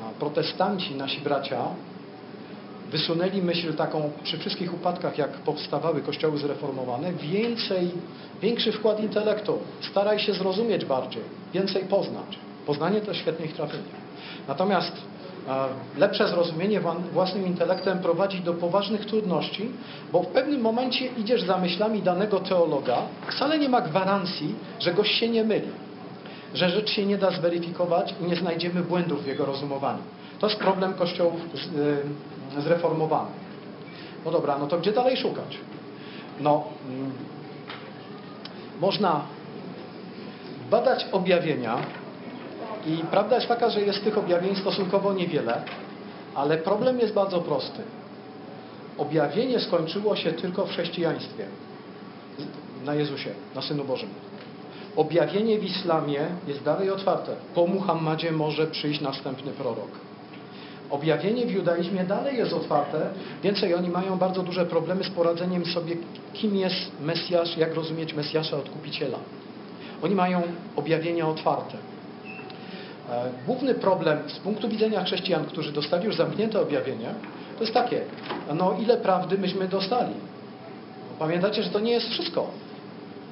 A protestanci, nasi bracia, wysunęli myśl taką przy wszystkich upadkach, jak powstawały kościoły zreformowane, więcej, większy wkład intelektu. Staraj się zrozumieć bardziej, więcej poznać. Poznanie to świetnie ich trafienie. Natomiast e, lepsze zrozumienie wła- własnym intelektem prowadzi do poważnych trudności, bo w pewnym momencie idziesz za myślami danego teologa, wcale nie ma gwarancji, że gość się nie myli, że rzecz się nie da zweryfikować i nie znajdziemy błędów w jego rozumowaniu. To jest problem kościołów y, zreformowanych. No dobra, no to gdzie dalej szukać? No, mm, można badać objawienia i prawda jest taka, że jest tych objawień stosunkowo niewiele, ale problem jest bardzo prosty. Objawienie skończyło się tylko w chrześcijaństwie, na Jezusie, na Synu Bożym. Objawienie w islamie jest dalej otwarte. Po Muhammadzie może przyjść następny prorok. Objawienie w judaizmie dalej jest otwarte, więcej oni mają bardzo duże problemy z poradzeniem sobie, kim jest Mesjasz, jak rozumieć Mesjasza Odkupiciela. Oni mają objawienia otwarte. E, Główny problem z punktu widzenia chrześcijan, którzy dostali już zamknięte objawienie, to jest takie, no ile prawdy myśmy dostali? Pamiętacie, że to nie jest wszystko.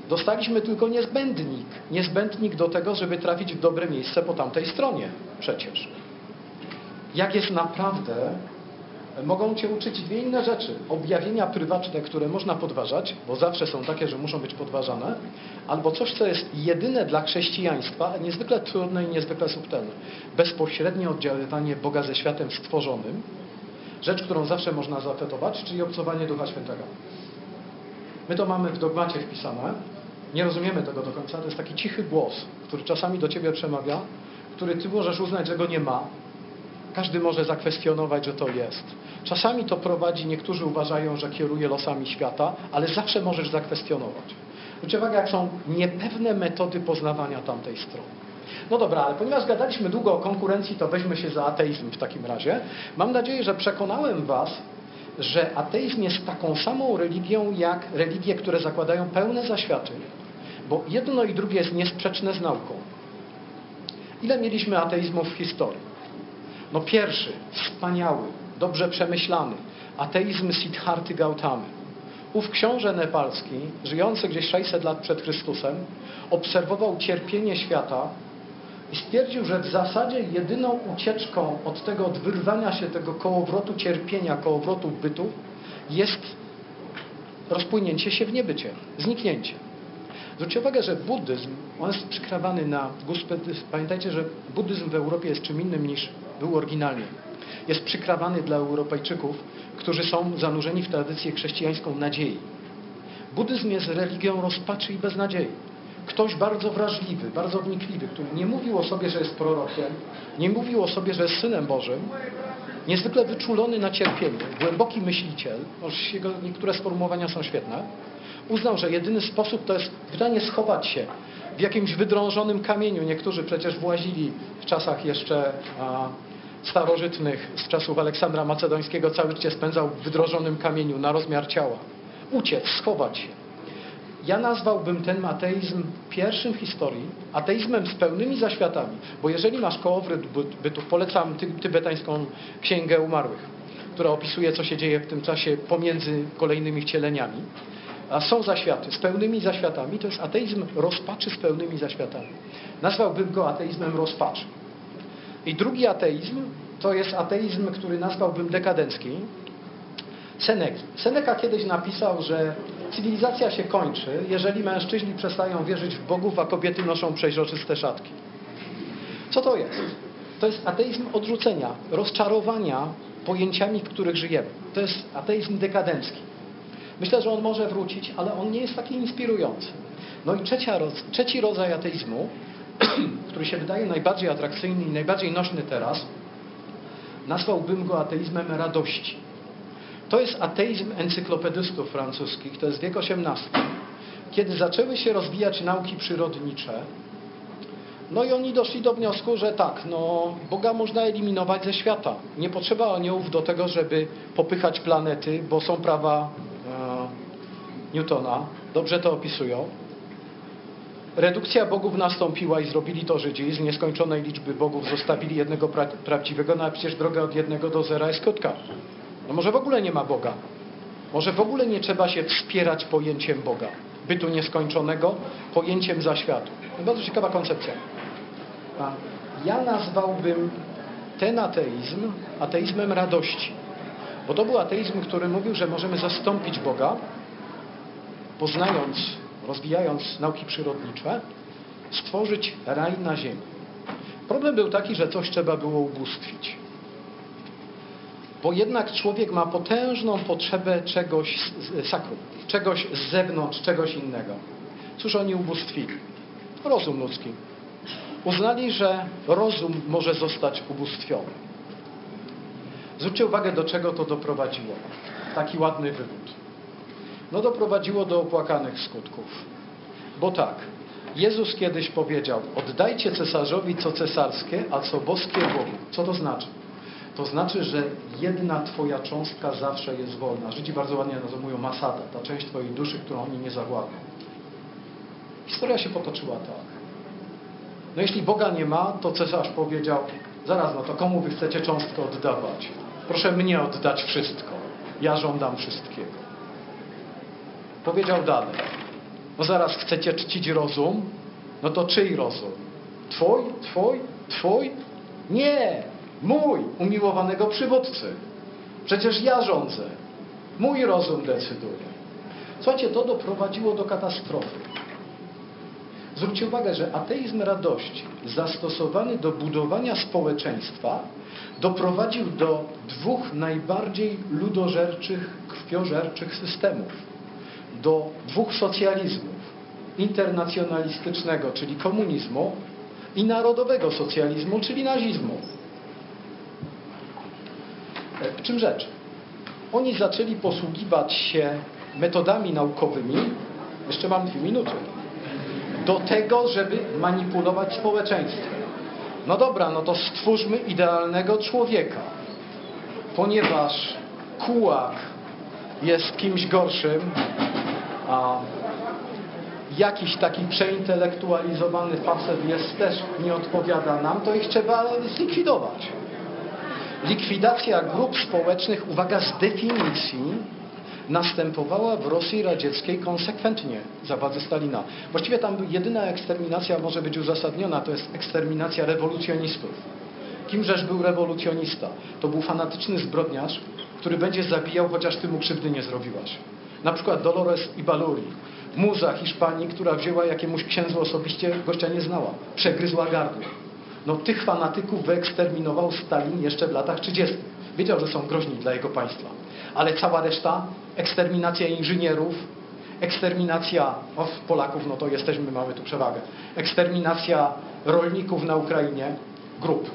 Dostaliśmy tylko niezbędnik. Niezbędnik do tego, żeby trafić w dobre miejsce po tamtej stronie przecież. Jak jest naprawdę, mogą Cię uczyć dwie inne rzeczy. Objawienia prywatne, które można podważać, bo zawsze są takie, że muszą być podważane, albo coś, co jest jedyne dla chrześcijaństwa, niezwykle trudne i niezwykle subtelne. Bezpośrednie oddziaływanie Boga ze światem stworzonym, rzecz, którą zawsze można zaatetować, czyli obcowanie Ducha Świętego. My to mamy w dogmacie wpisane. Nie rozumiemy tego do końca. To jest taki cichy głos, który czasami do Ciebie przemawia, który Ty możesz uznać, że go nie ma. Każdy może zakwestionować, że to jest. Czasami to prowadzi, niektórzy uważają, że kieruje losami świata, ale zawsze możesz zakwestionować. Zwróćcie uwagę, jak są niepewne metody poznawania tamtej strony. No dobra, ale ponieważ gadaliśmy długo o konkurencji, to weźmy się za ateizm w takim razie. Mam nadzieję, że przekonałem Was, że ateizm jest taką samą religią, jak religie, które zakładają pełne zaświaty, bo jedno i drugie jest niesprzeczne z nauką. Ile mieliśmy ateizmów w historii? No pierwszy, wspaniały, dobrze przemyślany, ateizm Siddharty Gautamy. Ów książę nepalski, żyjący gdzieś 600 lat przed Chrystusem, obserwował cierpienie świata i stwierdził, że w zasadzie jedyną ucieczką od tego, od wyrwania się tego kołowrotu cierpienia, kołowrotu bytu, jest rozpłynięcie się w niebycie, zniknięcie. Zwróćcie uwagę, że buddyzm, on jest przykrawany na gust, pamiętajcie, że buddyzm w Europie jest czym innym niż był oryginalnie. Jest przykrawany dla Europejczyków, którzy są zanurzeni w tradycję chrześcijańską nadziei. Buddyzm jest religią rozpaczy i beznadziei. Ktoś bardzo wrażliwy, bardzo wnikliwy, który nie mówił o sobie, że jest prorokiem, nie mówił o sobie, że jest Synem Bożym, niezwykle wyczulony na cierpienie, głęboki myśliciel, niektóre sformułowania są świetne, uznał, że jedyny sposób to jest wydanie schować się w jakimś wydrążonym kamieniu. Niektórzy przecież włazili w czasach jeszcze a, starożytnych, z czasów Aleksandra Macedońskiego, całe życie spędzał w wydrożonym kamieniu na rozmiar ciała. Uciec, schować się. Ja nazwałbym ten ateizm pierwszym w historii ateizmem z pełnymi zaświatami, bo jeżeli masz kołowrót bytów, polecam ty, tybetańską księgę umarłych, która opisuje, co się dzieje w tym czasie pomiędzy kolejnymi wcieleniami. A są zaświaty z pełnymi zaświatami, to jest ateizm rozpaczy z pełnymi zaświatami. Nazwałbym go ateizmem rozpaczy. I drugi ateizm to jest ateizm, który nazwałbym dekadencki, Seneki. Seneca kiedyś napisał, że cywilizacja się kończy, jeżeli mężczyźni przestają wierzyć w bogów, a kobiety noszą przeźroczyste szatki. Co to jest? To jest ateizm odrzucenia, rozczarowania pojęciami, w których żyjemy. To jest ateizm dekadencki. Myślę, że on może wrócić, ale on nie jest taki inspirujący. No i trzecia, trzeci rodzaj ateizmu, który się wydaje najbardziej atrakcyjny i najbardziej nośny teraz, nazwałbym go ateizmem radości. To jest ateizm encyklopedystów francuskich, to jest wiek XVIII, kiedy zaczęły się rozwijać nauki przyrodnicze. No i oni doszli do wniosku, że tak, no Boga można eliminować ze świata. Nie potrzeba aniołów do tego, żeby popychać planety, bo są prawa Newtona. Dobrze to opisują. Redukcja bogów nastąpiła i zrobili to Żydzi. Z nieskończonej liczby bogów zostawili jednego pra prawdziwego, no a przecież droga od jednego do zera jest krótka. No może w ogóle nie ma Boga. Może w ogóle nie trzeba się wspierać pojęciem Boga, bytu nieskończonego, pojęciem zaświatu. To bardzo ciekawa koncepcja. Ja nazwałbym ten ateizm ateizmem radości. Bo to był ateizm, który mówił, że możemy zastąpić Boga, poznając, rozwijając nauki przyrodnicze, stworzyć raj na ziemi. Problem był taki, że coś trzeba było ubóstwić. Bo jednak człowiek ma potężną potrzebę czegoś sakrum, czegoś z zewnątrz, czegoś innego. Cóż oni ubóstwili? Rozum ludzki. Uznali, że rozum może zostać ubóstwiony. Zwróćcie uwagę, do czego to doprowadziło. Taki ładny wywód. No doprowadziło do opłakanych skutków. Bo tak, Jezus kiedyś powiedział, oddajcie cesarzowi co cesarskie, a co boskie Bogu. Co to znaczy? To znaczy, że jedna Twoja cząstka zawsze jest wolna. Żydzi bardzo ładnie nazywują masada, ta część Twojej duszy, którą oni nie zawładną. Historia się potoczyła tak. No jeśli Boga nie ma, to cesarz powiedział, zaraz, no to komu wy chcecie cząstkę oddawać? Proszę mnie oddać wszystko. Ja żądam wszystkiego. Powiedział dalej, no zaraz chcecie czcić rozum? No to czyj rozum? Twój? Twój? Twój? Nie! Mój, umiłowanego przywódcy. Przecież ja rządzę. Mój rozum decyduje. Słuchajcie, to doprowadziło do katastrofy. Zwróćcie uwagę, że ateizm radości zastosowany do budowania społeczeństwa doprowadził do dwóch najbardziej ludożerczych, krwiożerczych systemów. Do dwóch socjalizmów. Internacjonalistycznego, czyli komunizmu i narodowego socjalizmu, czyli nazizmu. E, W czym rzecz? Oni zaczęli posługiwać się metodami naukowymi, jeszcze mam dwie minuty, do tego, żeby manipulować społeczeństwem. No dobra, no to stwórzmy idealnego człowieka, ponieważ kułak jest kimś gorszym, a jakiś taki przeintelektualizowany facet jest też nie odpowiada nam, to ich trzeba zlikwidować. Likwidacja grup społecznych, uwaga, z definicji następowała w Rosji radzieckiej konsekwentnie za władzy Stalina. Właściwie tam jedyna eksterminacja może być uzasadniona, to jest eksterminacja rewolucjonistów. Kimżeż był rewolucjonista? To był fanatyczny zbrodniarz, który będzie zabijał, chociaż ty mu krzywdy nie zrobiłaś. Na przykład Dolores Ibaluri, muza Hiszpanii, która wzięła jakiemuś księdzu osobiście, gościa nie znała, przegryzła gardło. No tych fanatyków wyeksterminował Stalin jeszcze w latach 30. Wiedział, że są groźni dla jego państwa. Ale cała reszta, eksterminacja inżynierów, eksterminacja o, Polaków, no to jesteśmy, mamy tu przewagę, eksterminacja rolników na Ukrainie, grup.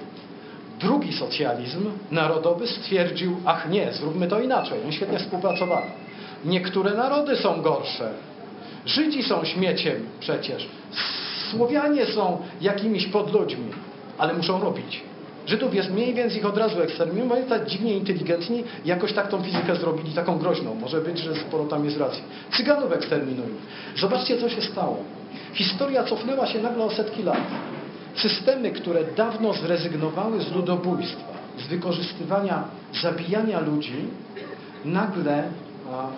Drugi socjalizm narodowy stwierdził, ach nie, zróbmy to inaczej. Oni świetnie współpracowali. Niektóre narody są gorsze. Żydzi są śmieciem przecież. Słowianie są jakimiś podludźmi, ale muszą robić. Żydów jest mniej, więc ich od razu jest tak dziwnie inteligentni, jakoś tak tą fizykę zrobili, taką groźną. Może być, że sporo tam jest racji. Cyganów eksterminują. Zobaczcie, co się stało. Historia cofnęła się nagle o setki lat. Systemy, które dawno zrezygnowały z ludobójstwa, z wykorzystywania, zabijania ludzi, nagle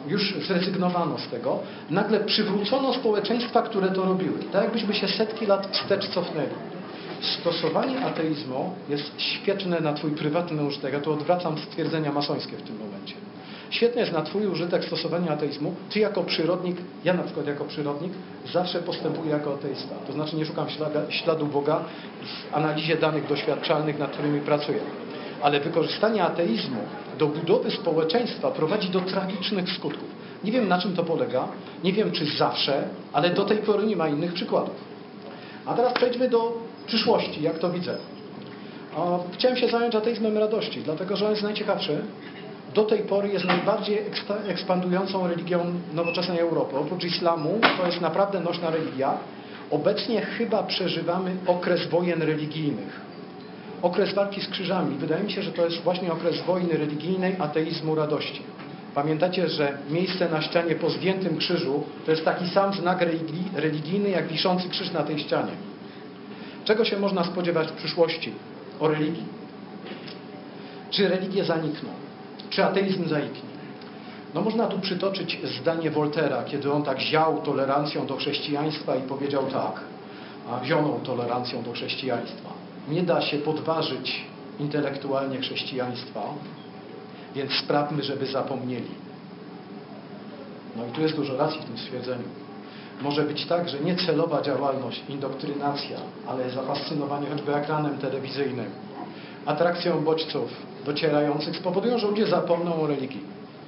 już zrezygnowano z tego, nagle przywrócono społeczeństwa, które to robiły. Tak jakbyśmy się setki lat wstecz cofnęli. Stosowanie ateizmu jest świetne na Twój prywatny użytek. Ja tu odwracam stwierdzenia masońskie w tym momencie. Świetne jest na Twój użytek stosowanie ateizmu. Ty jako przyrodnik, ja na przykład jako przyrodnik, zawsze postępuję jako ateista. To znaczy nie szukam śladu Boga w analizie danych doświadczalnych, nad którymi pracuję. Ale wykorzystanie ateizmu do budowy społeczeństwa prowadzi do tragicznych skutków. Nie wiem na czym to polega, nie wiem czy zawsze, ale do tej pory nie ma innych przykładów. A teraz przejdźmy do przyszłości, jak to widzę. Chciałem się zająć ateizmem radości, dlatego że on jest najciekawszy. Do tej pory jest najbardziej ekspandującą religią nowoczesnej Europy. Oprócz islamu to jest naprawdę nośna religia. Obecnie chyba przeżywamy okres wojen religijnych. Okres walki z krzyżami. Wydaje mi się, że to jest właśnie okres wojny religijnej, ateizmu, radości. Pamiętacie, że miejsce na ścianie po zdjętym krzyżu to jest taki sam znak religijny, jak wiszący krzyż na tej ścianie. Czego się można spodziewać w przyszłości o religii? Czy religie zanikną? Czy ateizm zaniknie? No można tu przytoczyć zdanie Woltera, kiedy on tak ział tolerancją do chrześcijaństwa i powiedział tak, a wzioną tolerancją do chrześcijaństwa. Nie da się podważyć intelektualnie chrześcijaństwa, więc sprawmy, żeby zapomnieli. No i tu jest dużo racji w tym stwierdzeniu. Może być tak, że nie celowa działalność, indoktrynacja, ale zafascynowanie choćby ekranem telewizyjnym, atrakcją bodźców docierających spowodują, że ludzie zapomną o religii.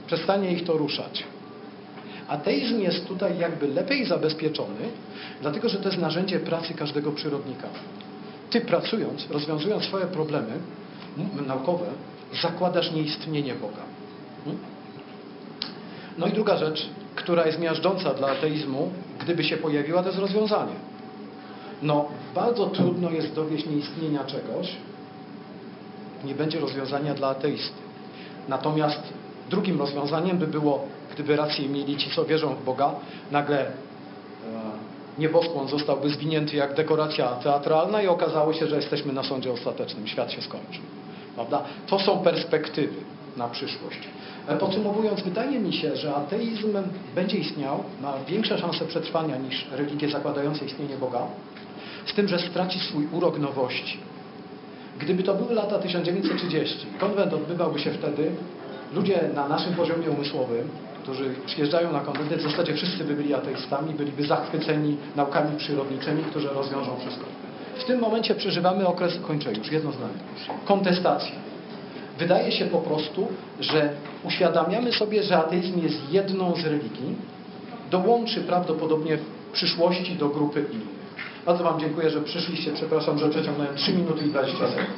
Przestanie ich to ruszać. Ateizm jest tutaj jakby lepiej zabezpieczony, dlatego że to jest narzędzie pracy każdego przyrodnika. Ty pracując, rozwiązując swoje problemy naukowe, zakładasz nieistnienie Boga. Hmm? No i druga rzecz, która jest miażdżąca dla ateizmu, gdyby się pojawiła, to jest rozwiązanie. No, bardzo trudno jest dowieść nieistnienia czegoś, nie będzie rozwiązania dla ateisty. Natomiast drugim rozwiązaniem by było, gdyby rację mieli ci, co wierzą w Boga, nagle nieboskłon zostałby zwinięty jak dekoracja teatralna i okazało się, że jesteśmy na sądzie ostatecznym, świat się skończył. Prawda? To są perspektywy na przyszłość. E, Podsumowując, wydaje mi się, że ateizm będzie istniał, ma większe szanse przetrwania niż religie zakładające istnienie Boga, z tym, że straci swój urok nowości. Gdyby to były lata 1930, konwent odbywałby się wtedy, ludzie na naszym poziomie umysłowym, którzy przyjeżdżają na konwenty, w zasadzie wszyscy by byli ateistami, byliby zachwyceni naukami przyrodniczymi, które rozwiążą wszystko. W tym momencie przeżywamy okres, kończę już, jedno zdanie, kontestacji. Wydaje się po prostu, że uświadamiamy sobie, że ateizm jest jedną z religii, dołączy prawdopodobnie w przyszłości do grupy innych. Bardzo Wam dziękuję, że przyszliście. Przepraszam, że przeciągnąłem 3 minuty i 20 sekund.